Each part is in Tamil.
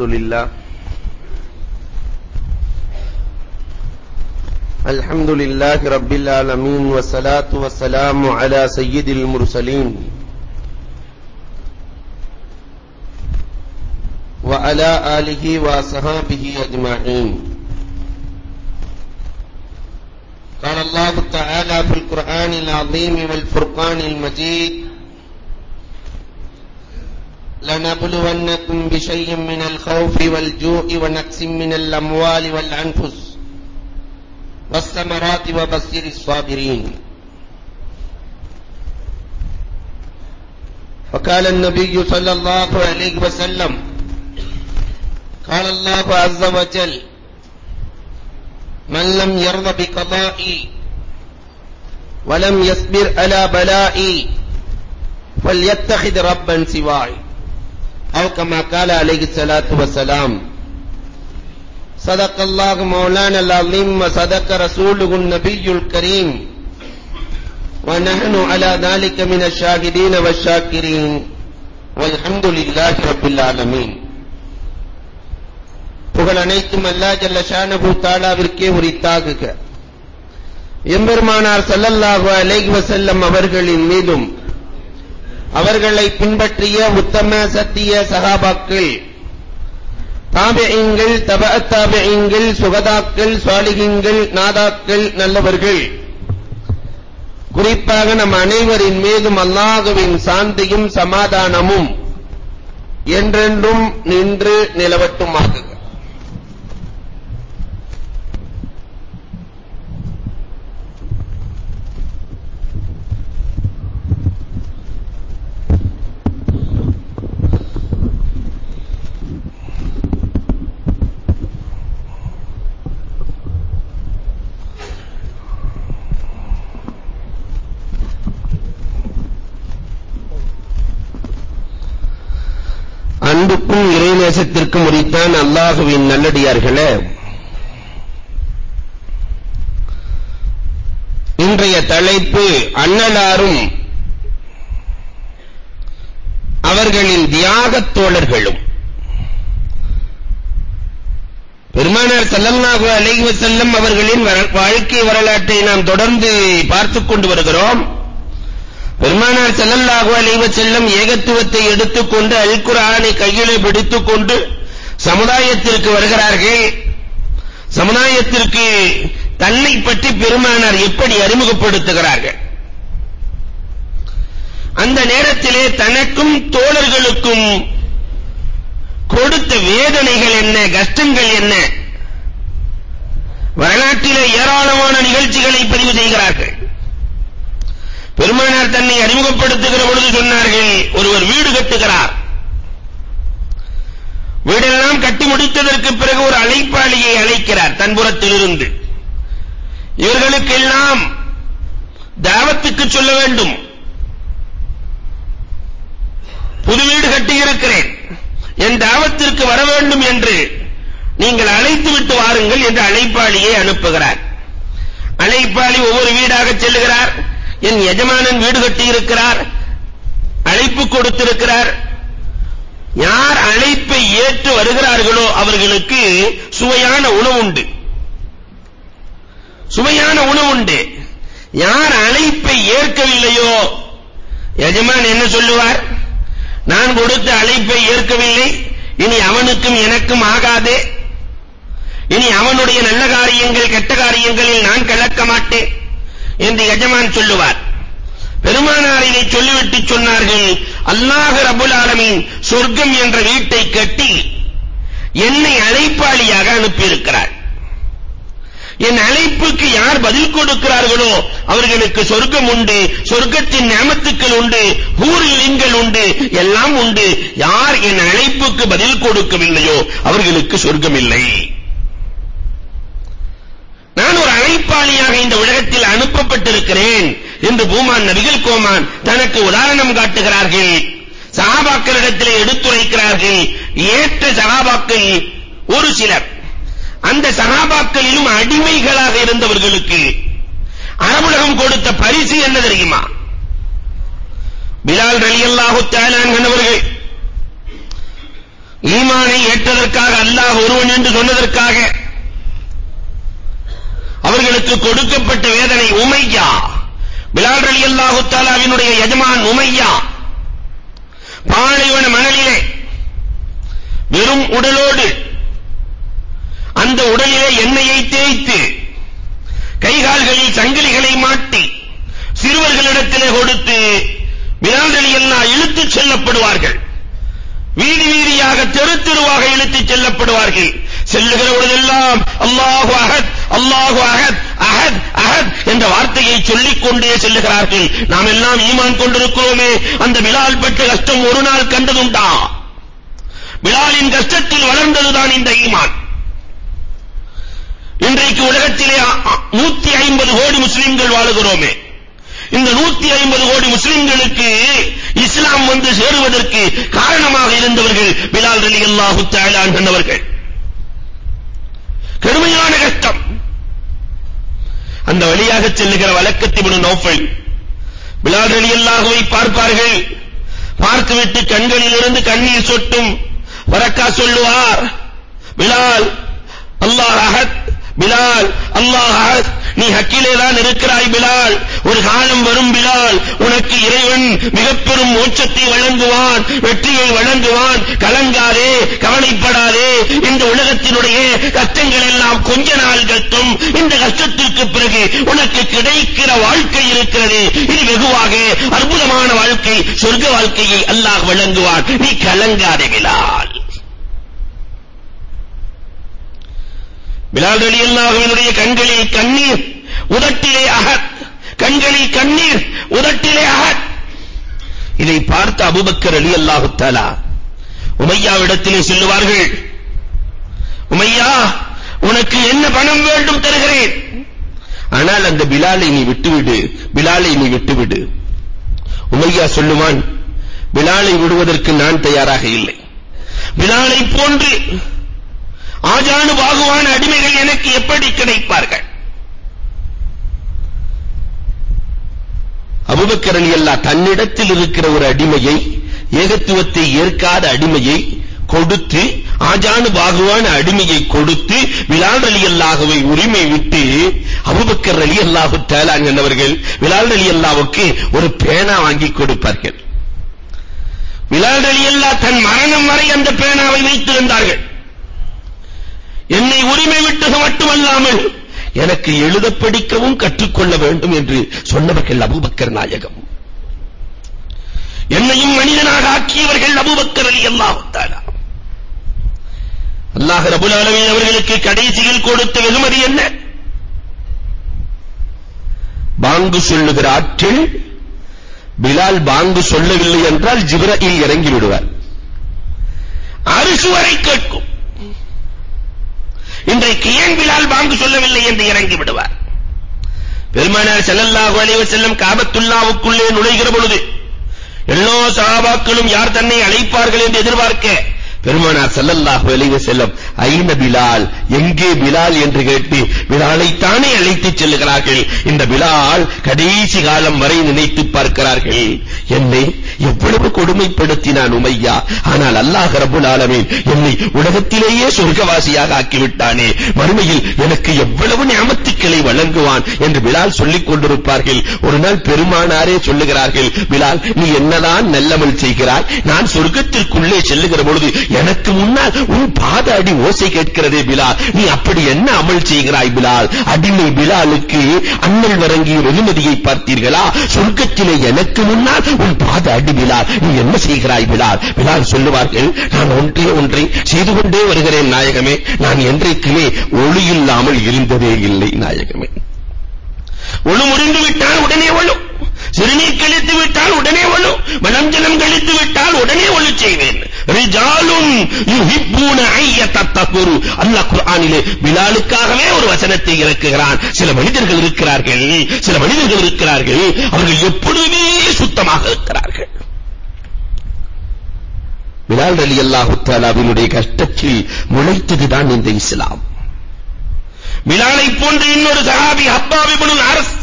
الحمد لله. الحمد لله رب العالمين والصلاة والسلام على سيد المرسلين. وعلى آله وصحابه أجمعين. قال الله تعالى في القرآن العظيم والفرقان المجيد لنبلونكم بشيء من الخوف والجوع ونقص من الأموال والأنفس والثمرات وبشر الصابرين. وقال النبي صلى الله عليه وسلم قال الله عز وجل من لم يرض بقضائي ولم يصبر على بلائي فليتخذ ربا سواي. أو كما قال عليه الصلاة والسلام صدق الله مولانا العظيم وصدق رسوله النبي الكريم ونحن على ذلك من الشاهدين والشاكرين والحمد لله رب العالمين புகழ் அனைத்தும் அல்லா ஜல்ல ஷானபு தாலாவிற்கே உரித்தாகுக எம்பெருமானார் ஸல்லல்லாஹு அலைஹி வஸல்லம் அவர்களின் மீதும் அவர்களை பின்பற்றிய உத்தம சத்திய சகாபாக்கள் தாபியங்கள் தப தாபியங்கள் சுகதாக்கள் சாலிகிங்கள் நாதாக்கள் நல்லவர்கள். குறிப்பாக நம் அனைவரின் மீதும் அல்லாஹுவின் சாந்தியும் சமாதானமும் என்றென்றும் நின்று நிலவட்டுமாகுக நல்லடியார்களே இன்றைய தலைப்பு அண்ணலாரும் அவர்களின் தியாகத் தோழர்களும். பெருமானார் ஸல்லல்லாஹு அலைஹி வஸல்லம் அவர்களின் வாழ்க்கை வரலாற்றை நாம் தொடர்ந்து பார்த்துக் கொண்டு வருகிறோம். பெருமானார் ஸல்லல்லாஹு அலைஹி வஸல்லம் ஏகத்துவத்தை எடுத்துக்கொண்டு அல் குர்ஆனை கையிலே பிடித்துக்கொண்டு சமுதாயத்திற்கு வருகிறார்கள். சமுதாயத்திற்கு தன்னை பற்றி பெருமானார் எப்படி அறிமுகப்படுத்துகிறார்கள்? அந்த நேரத்திலே தனக்கும் தோழர்களுக்கும் கொடுத்த வேதனைகள் என்ன? கஷ்டங்கள் என்ன? வரலாற்றிலே ஏராளமான நிகழ்ச்சிகளை பதிவு செய்கிறார்கள். பெருமானார் தன்னை அறிமுகப்படுத்துகிற பொழுது சொன்னார்கள் ஒருவர் வீடு கட்டுகிறார். வீடெல்லாம் கட்டி முடித்ததற்கு பிறகு ஒரு அழைப்பாளியை அழைக்கிறார் தன்புறத்திலிருந்து. இவர்களுக்கெல்லாம் தாவத்துக்கு சொல்ல வேண்டும். புது வீடு கட்டியிருக்கிறேன். என் தாவத்திற்கு வர வேண்டும் என்று நீங்கள் அழைத்து விட்டு வாருங்கள் என்று அழைப்பாளியை அனுப்புகிறார். அழைப்பாளி ஒவ்வொரு வீடாக செல்லுகிறார். என் எஜமானன் வீடு கட்டி இருக்கிறார் அழைப்பு கொடுத்திருக்கிறார். யார் அழைப்பை ஏற்று வருகிறார்களோ அவர்களுக்கு சுவையான உணவு உண்டு. சுவையான உணவு உண்டு. யார் அழைப்பை ஏற்கவில்லையோ எஜமான் என்ன சொல்லுவார்? நான் கொடுத்த அழைப்பை ஏற்கவில்லை இனி அவனுக்கும் எனக்கும் ஆகாதே. இனி அவனுடைய நல்ல காரியங்கள் கெட்ட காரியங்களில் நான் கலக்க மாட்டேன் என்று எஜமான் சொல்லுவார். பெருமானார் இதை சொல்லிவிட்டு சொன்னார்கள். அல்லாஹ் ரபுல் ஆலமீன் சொர்க்கம் என்ற வீட்டை கட்டி என்னை அழைப்பாளியாக அனுப்பியிருக்கிறார். என் அழைப்புக்கு யார் பதில் கொடுக்கிறார்களோ அவர்களுக்கு சொர்க்கம் உண்டு சொர்க்கத்தின் நியமத்துக்கள் உண்டு ஊரிலிங்கள் உண்டு எல்லாம் உண்டு. யார் என் அழைப்புக்கு பதில் கொடுக்கவில்லையோ அவர்களுக்கு சொர்க்கம் இல்லை. நான் ஒரு அழைப்பாளியாக இந்த உலகத்தில் அனுப்பப்பட்டிருக்கிறேன். என்று பூமான் நபிகள் கோமான் தனக்கு உதாரணம் காட்டுகிறார்கள். சஹாபாக்களிடத்திலே எடுத்துரைக்கிறார்கள். ஏற்ற சஹாபாக்கள் ஒரு சிலர். அந்த சஹாபாக்களிலும் அடிமைகளாக இருந்தவர்களுக்கு அரபுலகம் கொடுத்த பரிசு என்ன தெரியுமா? பிலால் ரலியல்லாஹு தஆலா அவர்கள் ஈமானை ஏற்றதற்காக அல்லாஹ் ஒருவன் என்று சொன்னதற்காக அவர்களுக்கு கொடுக்கப்பட்ட வேதனை உமையா? பிலால் ரலியல்லாஹு தஆலாவினுடைய எஜமான் உமையா பாலைவன மணலிலே வெறும் உடலோடு அந்த உடலிலே எண்ணெயை தேய்த்து கைகால்களில் சங்கிலிகளை மாட்டி சிறுவர்களிடத்திலே கொடுத்து பிலால் ரலியல்லாஹு இழுத்துச் செல்லப்படுவார்கள். வீதி வீதியாக தெரு தெருவாக இழுத்துச் செல்லப்படுவார்கள். செல்லுகிற பொழுதெல்லாம் அல்லாஹு அஹத் அல்லாஹு அஹத் அஹத் அஹத் என்ற வார்த்தையை சொல்லிக் கொண்டே செல்லுகிறார்கள். நாம் எல்லாம் ஈமான் கொண்டிருக்கிறோமே. அந்த விலால் பட்ட கஷ்டம் ஒரு நாள் கண்டதுண்டா விலாலின் கஷ்டத்தில் வளர்ந்ததுதான் இந்த ஈமான். இன்றைக்கு உலகத்திலே 150 கோடி முஸ்லிம்கள் வாழுகிறோமே. இந்த 150 கோடி முஸ்லிம்களுக்கு இஸ்லாம் வந்து சேருவதற்கு காரணமாக இருந்தவர்கள் பிலால் ரலியல்லாஹு தஆலா என்பவர்கள் கடுமையான கஷ்டம். அந்த வழியாக செல்லுகிற வழக்கத்தி இப்னு நௌஃபல். பிலால் ரலியல்லாஹுவை பார்ப்பார்கள். பார்த்துவிட்டு கண்களிலிருந்து கண்ணீர் சொட்டும் வரக்கா சொல்லுவார். பிலால் அல்லாஹ் அஹத் பிலால் அல்லாஹ் அஹத். நீ ஹக்கிலே தான் இருக்கிறாய் பிலால். ஒரு காலம் வரும் பிலால். உனக்கு இறைவன் மிகப்பெரும் மோட்சத்தை வழங்குவான் வெற்றியை வழங்குவான். கலங்காதே கவலைப்படாதே. இந்த உலகத்தினுடைய கஷ்டங்கள் எல்லாம் கொஞ்ச நாள் கட்டும். இந்த கஷ்டத்திற்கு பிறகு உனக்கு கிடைக்கிற வாழ்க்கை இருக்கிறது. இது வெகுவாக அற்புதமான வாழ்க்கை சொர்க்க வாழ்க்கையை அல்லாஹ் வழங்குவான். நீ கலங்காதே பிலால். பிலால் ரலியல்லாஹுவினுடைய கண்களில் கண்ணீர் உதட்டிலே அகத். கண்களில் கண்ணீர் உதட்டிலே அகத். இதை பார்த்த அபூபக்கர் ரலியல்லாஹு தஆலா உமையாவிடத்திலே சொல்லுவார்கள் உமையா உனக்கு என்ன பணம் வேண்டும் தருகிறேன்? ஆனால் அந்த பிலாலை நீ விட்டுவிடு பிலாலை நீ விட்டுவிடு. உமையா சொல்லுவான் பிலாலை விடுவதற்கு நான் தயாராக இல்லை. பிலாலை போன்று ஆஜானு பாகுவான அடிமைகள் எனக்கு எப்படி கிடைப்பார்கள்? அபூபக்கர் ரலியல்லாஹ் தன்னிடத்தில் இருக்கிற ஒரு அடிமையை ஏகத்துவத்தை ஏற்காத அடிமையை கொடுத்து ஆஜானு பாகுவான அடிமையை கொடுத்து பிலால் ரலியல்லாஹுவை உரிமை விட்டு அபூபக்கர் ரலியல்லாஹு தஆலா என்பவர்கள் பிலால் ரலியல்லாஹுக்கு ஒரு பேனா வாங்கி கொடுப்பார்கள். பிலால் ரலியல்லாஹ் தன் மரணம் வரை அந்த பேனாவை வைத்திருந்தார்கள். என்னை உரிமை விட்டது மட்டுமல்லாமல் எனக்கு எழுத படிக்கவும் கற்றுக்கொள்ள வேண்டும் என்று சொன்னவர்கள் அபூபக்கர் நாயகம். என்னையும் மனிதனாக ஆக்கியவர்கள் அபூபக்கர் ரலியல்லாஹு தஆலா. அல்லாஹ் ரபுல் ஆலமீன் அவர்களுக்கு கடைசியில் கொடுத்த வெகுமதி என்ன? பாங்கு சொல்லுகிற ஆற்றில் பிலால் பாங்கு சொல்லவில்லை என்றால் ஜிப்ரீல் இறங்கி விடுவார் அரிசுவரை கேட்கும். இன்றைக்கு ஏன் பிலால் பாங்கு சொல்லவில்லை என்று இறங்கி விடுவார்? பெருமானார் ஸல்லல்லாஹு அலைஹி வஸல்லம் காபத்துல்லாவுக்குள்ளே நுழைகிற பொழுது எல்லா சஹாபாக்களும் யார் தன்னை அழைப்பார்கள் என்று எதிர்பார்க்க பெருமானார் சல்லல்லாஹு அலைஹி வஸல்லம் ஐன பிலால்? எங்கே பிலால் என்று கேட்டு பிலாலை தானே அழைத்துச் செல்கிறார்கள். இந்த பிலால் கடைசி காலம் வரை நினைத்து பார்க்கிறார்கள். என்னை எவ்வளவு கொடுமைப்படுத்தினான் உமையா? ஆனால் அல்லாஹ் ரப்பல் ஆலமீன் என்னை உலகத்திலேயே சொர்க்கவாசியாக ஆக்கிவிட்டானே. மறுமையில் எனக்கு எவ்வளவு நியமத்துக்களை வழங்குவான்? என்று பிலால் சொல்லிக் கொண்டிருப்பார்கள். ஒரு நாள் பெருமானாரே சொல்லுகிறார்கள் பிலால் நீ என்னதான் நல்லமல் செய்கிறாய்? நான் சொர்க்கத்திற்குள்ளே செல்லுகிற பொழுது எனக்கு முன்னால் உன் பாத அடி ஓசை கேட்கிறதே பிலால். நீ அப்படி என்ன அமல் செய்கிறாய் பிலால்? அடிமை பிலாலுக்கு அண்ணல் வழங்கிய வெகுமதியை பார்த்தீர்களா? சொர்க்கத்திலே எனக்கு முன்னால் உன் பாத அடி பிலால். நீ என்ன செய்கிறாய் பிலால்? பிலால் சொல்லுவார்கள் நான் ஒன்றே ஒன்றை செய்து கொண்டே வருகிறேன் நாயகமே. நான் என்றைக்குமே ஒளி இல்லாமல் இருந்ததே இல்லை நாயகமே. ஒளு முறிந்து விட்டால் உடனே ஒளு. சிறுநீர் கழித்து விட்டால் உடனே ஒளு. மனம் ஜலம் கழித்து விட்டால் உடனே ஒளு செய்வேன். ரிஜாலும் யுஹிப்பூன ஐயத்தத்தகுரு. அல்லாஹ் குர்ஆனிலே பிலாலுக்காகவே ஒரு வசனத்தை இறக்குகிறான். சில மனிதர்கள் இருக்கிறார்கள். சில மனிதர்கள் இருக்கிறார்கள். அவர்கள் எப்பொழுதுமே சுத்தமாக இருக்கிறார்கள். பிலால் ரலியல்லாஹு தஆலாவினுடைய கஷ்டத்தில் முளைத்ததுதான் இந்த இஸ்லாம். பிலாலை போன்ற இன்னொரு சஹாபி ஹப்பாப் இப்னு அரஸ்.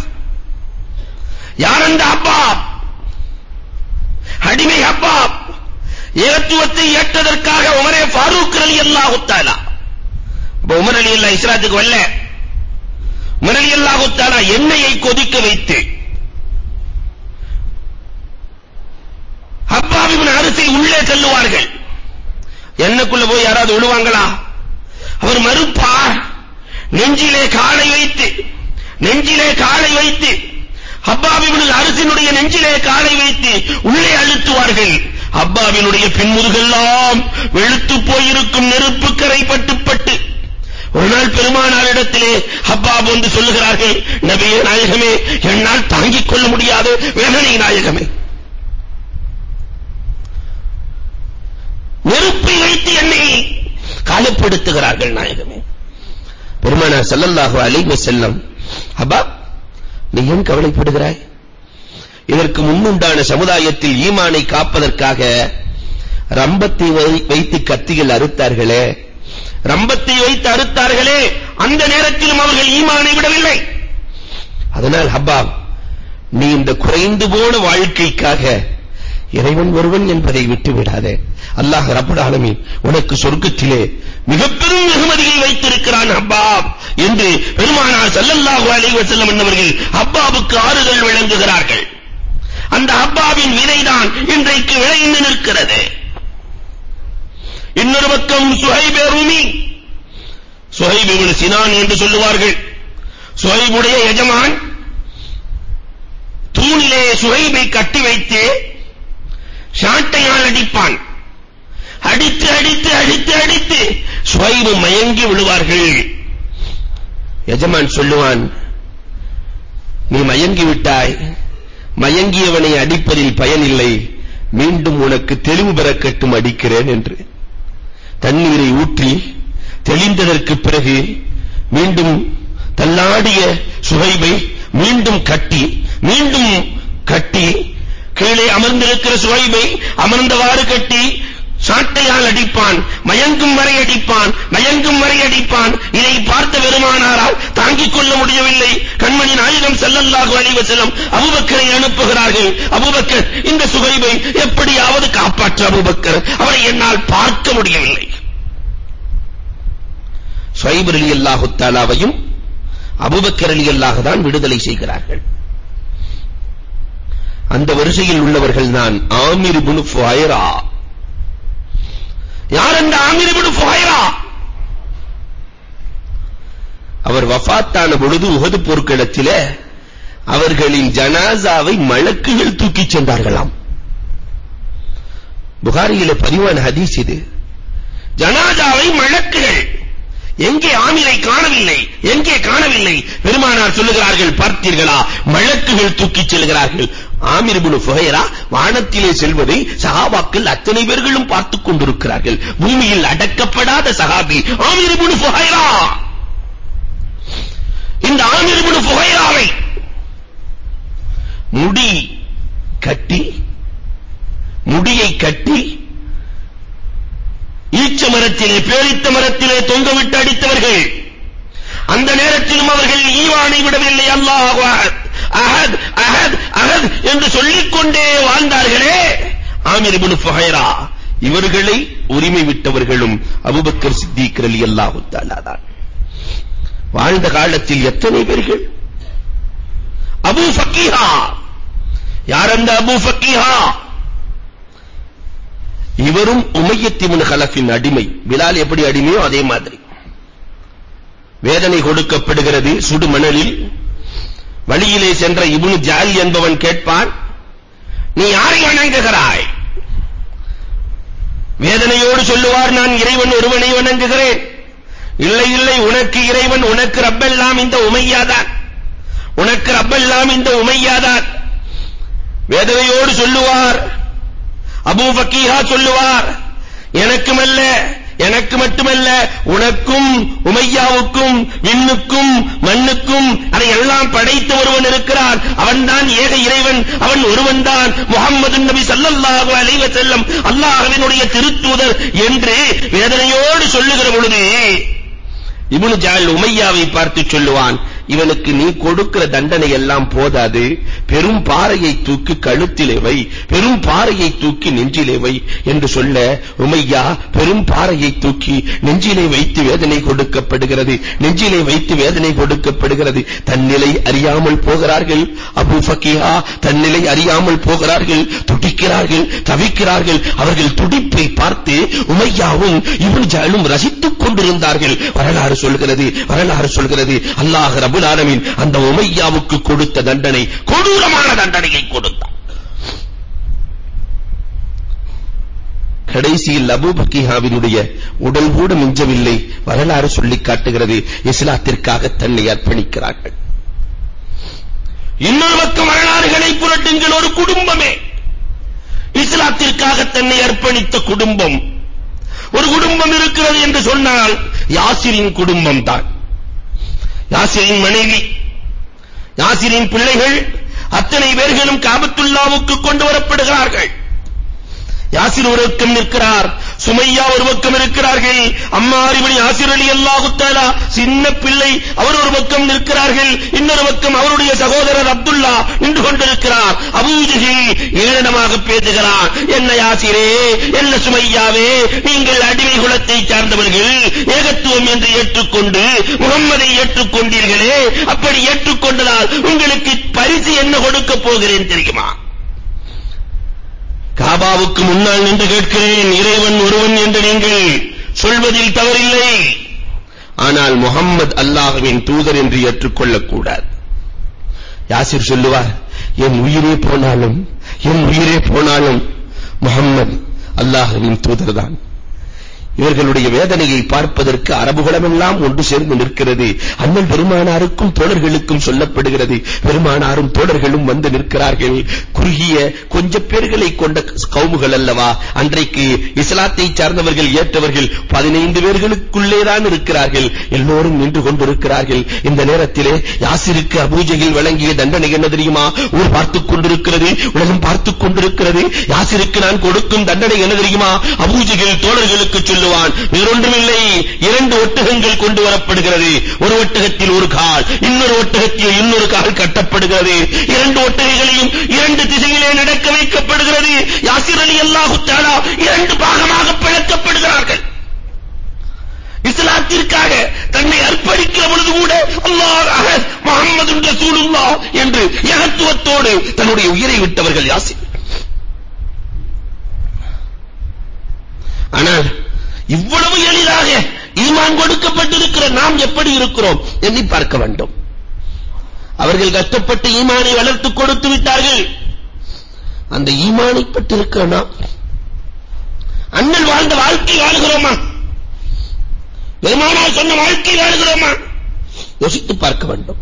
யார் அந்த ஹப்பாப்? அடிமை ஹப்பாப். ஏகத்துவத்தை ஏற்றதற்காக உமரே ஃபாரூக் ரலியல்லாஹு தஆலா. அப்ப உமர் ரலியல்லாஹு இஸ்லாத்துக்கு வரல. உமர் ரலியல்லாஹு தஆலா எண்ணெயை கொதிக்க வைத்து ஹப்பாப் இப்னு அரிசி உள்ளே செல்லுவார்கள் எண்ணெய்க்குள்ள போய் யாராவது விழுவாங்களா அவர் மறுப்பார் நெஞ்சிலே காலை வைத்து நெஞ்சிலே காலை வைத்து ஹப்பாப் இப்னு அரிசினுடைய நெஞ்சிலே காலை வைத்து உள்ளே அழுத்துவார்கள். அப்பாவினுடைய பின்முதுகெல்லாம் வெளுத்து போயிருக்கும் நெருப்பு கரை பட்டு ஒரு நாள் பெருமானாரிடத்திலே அப்பா வந்து சொல்லுகிறார்கள் நபியே நாயகமே என்னால் தாங்கிக் கொள்ள முடியாது வேதனை நாயகமே. நெருப்பை வைத்து என்னை காலப்படுத்துகிறார்கள் நாயகமே. பெருமானார் ஸல்லல்லாஹு அலைஹி செல்லம் அப்பா நீ ஏன் கவலைப்படுகிறாய்? இதற்கு முன்னுண்டான சமுதாயத்தில் ஈமானை காப்பதற்காக ரம்பத்தை வைத்து கத்திகள் அறுத்தார்களே. ரம்பத்தை வைத்து அறுத்தார்களே. அந்த நேரத்திலும் அவர்கள் ஈமானை விடவில்லை. அதனால் ஹப்பா நீ இந்த குறைந்து போன வாழ்க்கைக்காக இறைவன் ஒருவன் என்பதை விட்டு விடாதே. அல்லாஹ் ரப்பல் ஆலமீன் உனக்கு சொர்க்கத்திலே மிகப்பெரும் வெகுமதியை வைத்திருக்கிறான் அப்பாப் என்று பெருமானார் ஸல்லல்லாஹு அலைஹி வஸல்லம் அவர்கள் அப்பாவுக்கு ஆறுதல் வழங்குகிறார்கள். அந்த அப்பாவின் வினைதான் இன்றைக்கு விளைந்து நிற்கிறது. இன்னொரு பக்கம் Suhaib Rumi Suhaib ibn Sinan என்று சொல்லுவார்கள். சுஹைபுடைய எஜமான் தூணிலே சுஹைபை கட்டி வைத்து சாட்டையால் அடிப்பான். அடித்து அடித்து அடித்து அடித்து சுவைவு மயங்கி விழுவார்கள் எஜமான் சொல்லுவான் நீ மயங்கி விட்டாய். மயங்கியவனை அடிப்பதில் பயனில்லை. மீண்டும் உனக்கு தெளிவு பெறக்கட்டும் அடிக்கிறேன் என்று. தண்ணீரை ஊற்றி தெளிந்ததற்கு பிறகு மீண்டும் தள்ளாடிய சுகைபை மீண்டும் கட்டி மீண்டும் கட்டி கீழே அமர்ந்திருக்கிற சுவைபை அமர்ந்தவாறு கட்டி சாட்டையால் அடிப்பான் மயங்கும் வரை அடிப்பான் மயங்கும் வரை அடிப்பான். இதை பார்த்த பெருமானாரால் தாங்கிக் கொள்ள முடியவில்லை. கண்மணி நாயகம் ஸல்லல்லாஹு அலைஹி வஸல்லம் அபூபக்கரை அனுப்புகிறார்கள். அபூபக்கர் இந்த சுகைபை எப்படியாவது காப்பாற்ற அபூபக்கர். அவரை என்னால் பார்க்க முடியவில்லை. சுவைப் ரலியல்லாஹு தஆலாவையும் அபூபக்கர் ரலியல்லாஹு தான் விடுதலை செய்கிறார்கள். அந்த வரிசையில் உள்ளவர்கள் தான் ஆமிர் இப்னு ஃபுஹைரா. யார் அந்த ஆமிர் இப்னு ஃபுஹைரா? அவர் வஃபாத்தான பொழுது உஹது போர்க்களத்திலே அவர்களின் ஜனாசாவை மலக்குகள் தூக்கிச் சென்றார்களாம். புகாரியிலே பதிவான ஹதீஸ் இது. ஜனாசாவை மலக்குகள். எங்கே ஆமிரை காணவில்லை? எங்கே காணவில்லை? பெருமானார் சொல்லுகிறார்கள் பார்த்தீர்களா? மலக்குகள் தூக்கிச் செல்கிறார்கள். ஆமிர் இப்னு ஃபுஹைரா வானத்திலே செல்வதை சஹாபாக்கள் அத்தனை பேர்களும் பார்த்துக் கொண்டிருக்கிறார்கள். பூமியில் அடக்கப்படாத சஹாபி ஆமிர் இப்னு ஃபுஹைரா. இந்த ஆமிர் இப்னு ஃபுஹைராவை முடி கட்டி முடியை கட்டி ஈச்ச மரத்திலே பேரித்த மரத்திலே தொங்கவிட்டு அடித்தவர்கள். அந்த நேரத்திலும் அவர்கள் ஈவானை விடவில்லை. அல்லாஹ் அஹத் அஹத் அஹத் என்று சொல்லிக் கொண்டே வாழ்ந்தார்களே. ஆமீர் இப்னு ஃபஹைரா இவர்களை உரிமை விட்டவர்களும் அபூபக்கர் சித்திக் ரலியல்லாஹு தஆலா தான். வாழ்ந்த காலத்தில் எத்தனை பேர்கள்? Abu Fakiha. யார் அந்த அபூ ஃபக்கீஹா? இவரும் உமையத் இப்னு கலஃபின் அடிமை. பிலால் எப்படி அடிமையோ அதே மாதிரி. வேதனை கொடுக்கப்படுகிறது சுடுமணலில். வழியிலே சென்ற இப்னு ஜால் என்பவன் கேட்பான் நீ யாரை வணங்குகிறாய்? வேதனையோடு சொல்லுவார் நான் இறைவன் ஒருவனை வணங்குகிறேன். இல்லை இல்லை உனக்கு இறைவன் உனக்கு ரப்பெல்லாம் இந்த உமையாதான் உனக்கு ரப்பெல்லாம் இந்த உமையாதான் வேதனையோடு சொல்லுவார் அபூ ஃபக்கீஹா சொல்லுவார் எனக்குமல்ல எனக்கு மட்டுமல்ல உனக்கும் உமையாவுக்கும் விண்ணுக்கும் மண்ணுக்கும் அதை எல்லாம் படைத்த ஒருவன் இருக்கிறான். அவன்தான் ஏக இறைவன் அவன் ஒருவன்தான். முகம்மது நபி ஸல்லல்லாஹு அலைஹி வஸல்லம் அல்லாஹ்வினுடைய திருத்தூதர் என்று வேதனையோடு சொல்லுகிற பொழுது இப்னு ஜால் உமையாவை பார்த்து சொல்லுவான் இவனுக்கு நீ கொடுக்கிற தண்டனை எல்லாம் போதாது. பெரும் பாறையை தூக்கி கழுத்திலே வை. பெரும் பாறையை தூக்கி நெஞ்சிலே வை என்று சொல்ல உமையா பெரும் பாறையை தூக்கி நெஞ்சிலே வைத்து வேதனை கொடுக்கப்படுகிறது. நெஞ்சிலே வைத்து வேதனை கொடுக்கப்படுகிறது. தன்னிலை அறியாமல் போகிறார்கள். அபு ஃபகிஹா தன்னிலை அறியாமல் போகிறார்கள். துடிக்கிறார்கள் தவிக்கிறார்கள். அவர்கள் துடிப்பை பார்த்து உமையாவும் இவன் ஜாலும் ரசித்துக் கொண்டிருந்தார்கள். வரலாறு சொல்கிறது வரலாறு சொல்கிறது. அல்லாஹ் ரபு ரப்பல் ஆலமீன் அந்த உமையாவுக்கு கொடுத்த தண்டனை கொடூரமான தண்டனையை கொடுத்தார் கடைசியில் அபூபக்கிஹாவினுடைய உடல் கூட மிஞ்சவில்லை. வரலாறு சொல்லி காட்டுகிறது. இஸ்லாத்திற்காக தன்னை அர்ப்பணிக்கிறார்கள். இன்னொரு பக்கம் வரலாறுகளை புரட்டுங்கள். ஒரு குடும்பமே. இஸ்லாத்திற்காக தன்னை அர்ப்பணித்த குடும்பம். ஒரு குடும்பம் இருக்கிறது என்று சொன்னால் யாசிரின் குடும்பம் தான் யாசிரின் மனைவி யாசிரின் பிள்ளைகள் அத்தனை பேர்களும் காபத்துல்லாவுக்கு கொண்டு வரப்படுகிறார்கள். யாசிர் ஒருக்கம் நிற்கிறார் சுமையா ஒரு பக்கம் இருக்கிறார்கள். அம்மா இப்னு யாசிர் ரலியல்லாஹு சின்ன பிள்ளை அவர் ஒரு பக்கம் நிற்கிறார்கள். இன்னொரு பக்கம் அவருடைய சகோதரர் அப்துல்லா நின்று கொண்டிருக்கிறார். அபூஜஹில் ஏளனமாக பேசுகிறார் என்ன யாசிரே என்ன சுமையாவே நீங்கள் அடிமை குலத்தை சார்ந்தவர்கள் ஏகத்துவம் என்று ஏற்றுக்கொண்டு முகம்மதை ஏற்றுக்கொண்டீர்களே. அப்படி ஏற்றுக்கொண்டதால் உங்களுக்கு பரிசு என்ன கொடுக்க போகிறேன் தெரியுமா? காபாவுக்கு முன்னால் நின்று கேட்கிறேன் இறைவன் ஒருவன் என்று நீங்கள் சொல்வதில் தவறில்லை. ஆனால் முகம்மது அல்லாஹ்வின் தூதர் என்று ஏற்றுக்கொள்ளக் கூடாது யாசிர் சொல்லுவார் என் உயிரே போனாலும் என் உயிரே போனாலும் முகம்மது அல்லாஹ்வின் தூதர்தான். இவர்களுடைய வேதனையை பார்ப்பதற்கு அரபுகளமெல்லாம் ஒன்று சேர்ந்து நிற்கிறது. அண்ணல் பெருமானாருக்கும் தோழர்களுக்கும் சொல்லப்படுகிறது. பெருமானாரும் தோழர்களும் வந்து நிற்கிறார்கள். குறுகிய கொஞ்ச பேர்களை கொண்ட கவுமுகள் அல்லவா? அன்றைக்கு இஸ்லாத்தை சார்ந்தவர்கள் ஏற்றவர்கள் 15 பேர்களுக்குள்ளே தான் இருக்கிறார்கள். எல்லோரும் நின்று கொண்டிருக்கிறார்கள். இந்த நேரத்திலே யாசிருக்கு அபூஜையில் வழங்கிய தண்டனை என்ன தெரியுமா? ஊர் பார்த்துக் கொண்டிருக்கிறது உலகம் பார்த்துக் கொண்டிருக்கிறது. யாசிருக்கு நான் கொடுக்கும் தண்டனை என்ன தெரியுமா? அபூஜையில் தோழர்களுக்கு சொல்லுவான் வேறொன்றுமில்லை இரண்டு ஒட்டகங்கள் கொண்டு வரப்படுகிறது. ஒரு ஒட்டகத்தில் ஒரு கால் இன்னொரு ஒட்டகத்தில் இன்னொரு கால் கட்டப்படுகிறது. இரண்டு ஒட்டகைகளையும் இரண்டு திசையிலே நடக்க வைக்கப்படுகிறது. யாசிர் அலி அல்லாஹு தஆலா இரண்டு பாகமாக பிளக்கப்படுகிறார்கள். இஸ்லாத்திற்காக தன்னை அர்ப்பணிக்கிற பொழுது கூட அல்லாஹ் அஹத் முஹம்மது ரசூலுல்லாஹ் என்று ஏகத்துவத்தோடு தன்னுடைய உயிரை விட்டவர்கள் யாசி ஆனால் இவ்வளவு எளிதாக ஈமான் கொடுக்கப்பட்டிருக்கிற நாம் எப்படி இருக்கிறோம் எண்ணி பார்க்க வேண்டும். அவர்கள் கஷ்டப்பட்டு ஈமானை வளர்த்து கொடுத்து விட்டார்கள். அந்த ஈமானை பற்றிருக்கிற நாம் அண்ணல் வாழ்ந்த வாழ்க்கை வாழ்கிறோமா? பெருமானார் சொன்ன வாழ்க்கை வாழ்கிறோமா? யோசித்து பார்க்க வேண்டும்.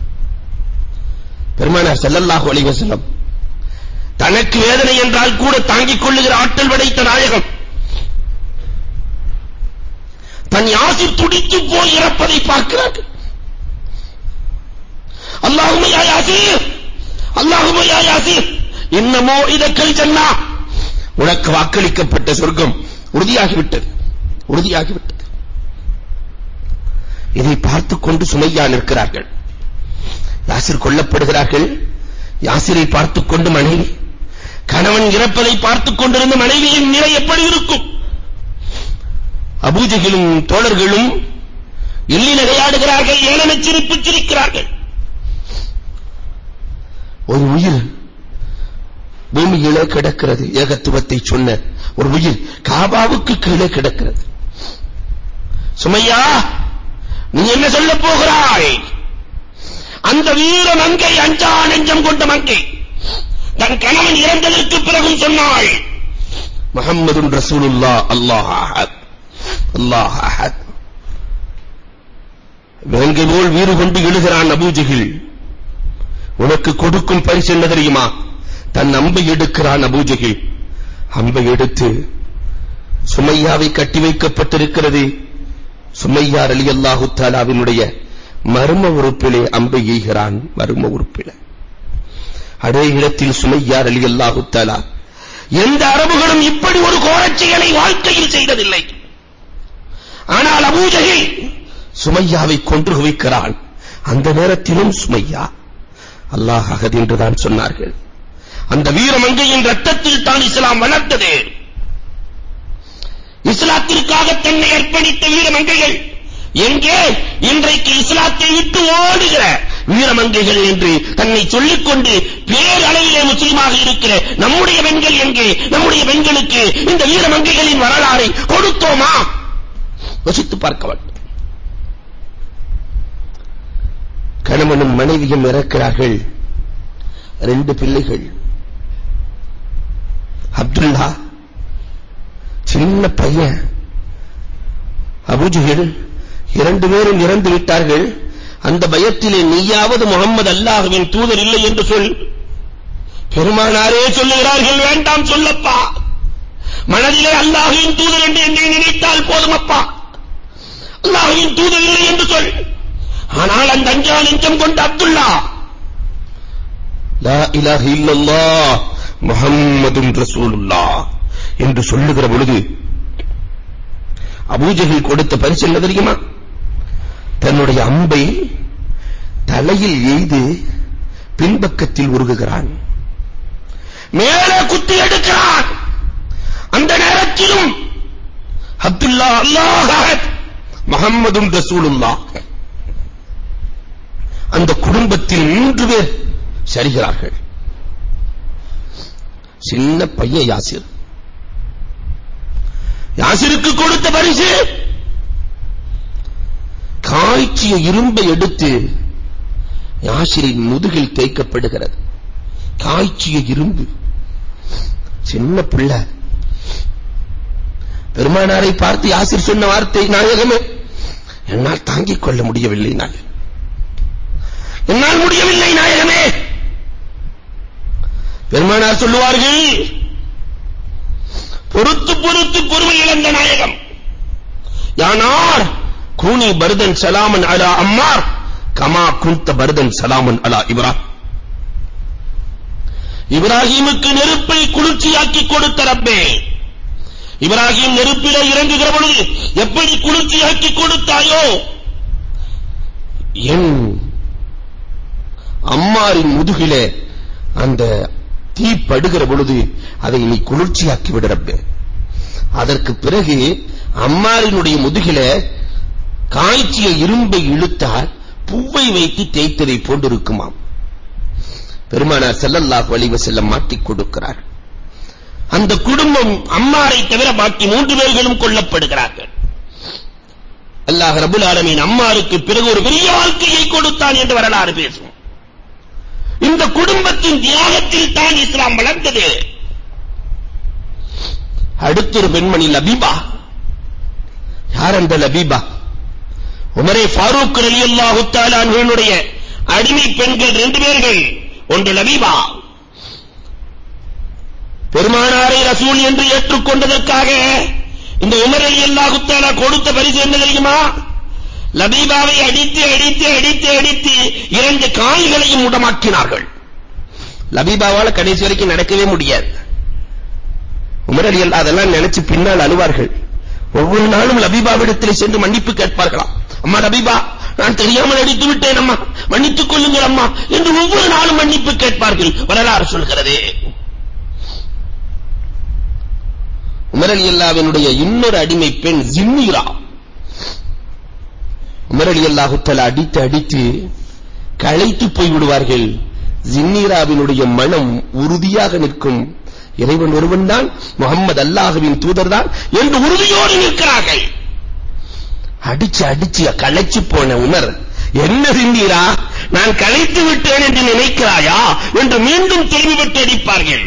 பெருமானார் ஸல்லல்லாஹு அலைஹி வஸல்லம் தனக்கு வேதனை என்றால் கூட தாங்கிக் கொள்ளுகிற ஆற்றல் படைத்த நாயகம் தன் யாசிர் துடித்து போய் இறப்பதை பார்க்கிறார்கள். அல்லாஹுமே யா யாசீர் அல்லாஹும்ம யா யாசீர் இன்னமோ இதக்கல் ஜன்னா. உனக்கு வாக்களிக்கப்பட்ட சொர்க்கம் உறுதியாகிவிட்டது உறுதியாகிவிட்டது. இதை பார்த்துக் கொண்டு சுமையா நிற்கிறார்கள். யாசிர் கொல்லப்படுகிறார்கள். யாசிரை பார்த்துக் கொண்டு மனைவி கணவன் இறப்பதை பார்த்துக் கொண்டிருந்த மனைவியின் நிலை எப்படி இருக்கும்? அபூஜகிலும் தோழர்களும் எள்ளி நகையாடுகிறார்கள் ஏளனச் சிரிப்பு சிரிக்கிறார்கள். ஒரு உயிர் பூமியிலே கிடக்கிறது ஏகத்துவத்தை சொன்ன ஒரு உயிர் காபாவுக்கு கீழே கிடக்கிறது. சுமையா நீ என்ன சொல்ல போகிறாய்? அந்த வீர மங்கை அஞ்சா நெஞ்சம் கொண்ட மங்கை தன் கணவன் இறந்ததற்கு பிறகும் சொன்னாள் முகம்மது ரசூலுல்லா அல்லாஹ் அல்லாஹ் அஹத். வேங்கை போல் வீறு கொண்டு எழுகிறான் அபூஜகில் உனக்கு கொடுக்கும் பரிசு என்ன தெரியுமா? தன் அம்பை எடுக்கிறான் அபூஜகில் அம்பை எடுத்து சுமையாவை கட்டி வைக்கப்பட்டிருக்கிறது. சுமையார் அலி அல்லாஹு தாலாவினுடைய மர்ம உறுப்பிலே அம்பை எய்கிறான் மர்ம உறுப்பில. அதே இடத்தில் சுமையார் அலி அல்லாஹு தாலா எந்த அரபுகளும் இப்படி ஒரு கோரச் செயலை வாழ்க்கையில் செய்ததில்லை. ஆனால் அபூஜஹில் சுமையாவை கொன்று குவிக்கிறான் அந்த நேரத்திலும் சுமையா. அல்லாஹ் அகதி என்றுதான் சொன்னார்கள். அந்த வீரமங்கையின் ரத்தத்தில் தான் இஸ்லாம் வளர்ந்தது இஸ்லாத்திற்காக தன்னை அர்ப்பணித்த வீரமங்கைகள் எங்கே? இன்றைக்கு இஸ்லாத்தை விட்டு ஓடுகிற வீரமங்கைகள் என்று தன்னை சொல்லிக் கொண்டு பேரளவிலே முஸ்லீமாக இருக்கிற நம்முடைய பெண்கள் எங்கே? நம்முடைய பெண்களுக்கு இந்த வீரமங்கைகளின் வரலாறை கொடுத்தோமா? யோசித்து பார்க்க வேண்டும் கணவனும் மனைவியும் இறக்கிறார்கள். ரெண்டு பிள்ளைகள். அப்துல்லா சின்ன பையன். அபூஜஹல் இரண்டு பேரும் இறந்து விட்டார்கள். அந்த பயத்திலே நீயாவது முகமது அல்லாஹுவின் தூதர் இல்லை என்று சொல். பெருமானாரே சொல்லுகிறார்கள் வேண்டாம் சொல்லப்பா. மனதிலே அல்லாஹுவின் தூதர் என்று என்னை நினைத்தால் போதும் அப்பா அல்லாஹ்வின் தூதர் இல்லை என்று சொல். ஆனால் அந்த அஞ்சா நெஞ்சம் கொண்ட அப்துல்லா லா இலாஹ இல்லல்லாஹ் முஹம்மதுன் ரசூலுல்லாஹ் என்று சொல்லுகிற பொழுது அபூஜஹில் கொடுத்த பரிசு என்ன தெரியுமா? தன்னுடைய அம்பை தலையில் எய்து பின்பக்கத்தில் உருகுகிறான். மேலே குத்தி எடுக்கிறான். அந்த நேரத்திலும் அப்துல்லா அல்லாஹ் முகம்மதும் ரசூலுல்லாஹ் அந்த குடும்பத்தில் மூன்று பேர் சரிகிறார்கள். சின்ன பையன் யாசிர். யாசிருக்கு கொடுத்த பரிசு? காய்ச்சிய இரும்பை எடுத்து யாசிரின் முதுகில் தேய்க்கப்படுகிறது. காய்ச்சிய இரும்பு. சின்ன பிள்ளை. பெருமானாரை பார்த்து யாசிர் சொன்ன வார்த்தை நாயகமே. என்னால் தாங்கிக் கொள்ள முடியவில்லை நான் என்னால் முடியவில்லை நாயகமே பெருமானார் சொல்லுவார்கள் பொறுத்து பொறுத்து பொறுமை இழந்த நாயகம். யானார்? கூனி பருதன் சலாமன் அலா அம்மார். கமா குந்த பர்தன் சலாமன் அலா இப்ராஹிம். இப்ராஹிமுக்கு நெருப்பை குளிர்ச்சியாக்கி கொடுத்த ரப்பே. இப்ராஹிம் நெருப்பில இறங்குகிற பொழுது எப்படி குளிர்ச்சியாக்கி கொடுத்தாயோ? என் அம்மாரின் முதுகிலே அந்த தீ படுகிற பொழுது அதை நீ குளிர்ச்சியாக்கி விடுறப்பே அதற்கு பிறகு அம்மாரினுடைய முதுகில காய்ச்சிய இரும்பை இழுத்தால் பூவை வைத்து தேய்த்ததை போன்றிருக்குமாம். பெருமானார் ஸல்லல்லாஹு அலைஹி செல்ல மாட்டிக் கொடுக்கிறார். அந்த குடும்பம் அம்மாரை தவிர பாக்கி மூன்று பேர்களும் கொல்லப்படுகிறார்கள். அல்லாஹ் ரபுல் ஆலமீன் அம்மாருக்கு பிறகு ஒரு பெரிய வாழ்க்கையை கொடுத்தான் என்று வரலாறு பேசும் இந்த குடும்பத்தின் தியாகத்தில் தான் இஸ்லாம் வளர்ந்தது. அடுத்தொரு பெண்மணி லபீபா. யார் அந்த லபீபா? உமரே ஃபாரூக் ரலியல்லாஹு தஆலா அன்ஹுடைய அடிமை பெண்கள் ரெண்டு பேர்கள். ஒன்று லபீபா பெருமானாரை ரசூல் என்று ஏற்றுக்கொண்டதற்காக இந்த உமர் ரலியல்லாஹு தஆலா கொடுத்த பரிசு என்ன தெரியுமா? லபீபாவை அடித்து அடித்து அடித்து அடித்து இரண்டு கால்களையும் முடமாக்கினார்கள் லபீபாவால கடைசி வரைக்கும் நடக்கவே முடியாது. உமர் அலி அதெல்லாம் நினைச்சு பின்னால் அழுவார்கள். ஒவ்வொரு நாளும் லபீபாவிடத்தில் சென்று மன்னிப்பு கேட்பார்களாம். அம்மா லபீபா நான் தெரியாமல் அடித்து விட்டேன் அம்மா. மன்னித்துக் கொள்ளுங்கள் அம்மா. என்று ஒவ்வொரு நாளும் மன்னிப்பு கேட்பார்கள். வரலாறு சொல்கிறதே. உமர் அலி அல்லாவினுடைய இன்னொரு அடிமை பெண் ஜின்னீரா. உமர் அலி அல்லாஹு தஆலா அடித்து அடித்து களைத்து போய் விடுவார்கள். ஜின்னீராவினுடைய மனம் உறுதியாக நிற்கும். இறைவன் ஒருவன் தான் முகமது அல்லாஹுவின் தூதர் தான் என்று உறுதியோடு நிற்கிறார்கள். அடிச்சு அடிச்சு களைச்சு போன உமர் என்ன சிந்தீரா நான் களைத்து விட்டேன் என்று நினைக்கிறாயா? என்று மீண்டும் திரும்பிவிட்டு அடிப்பார்கள்.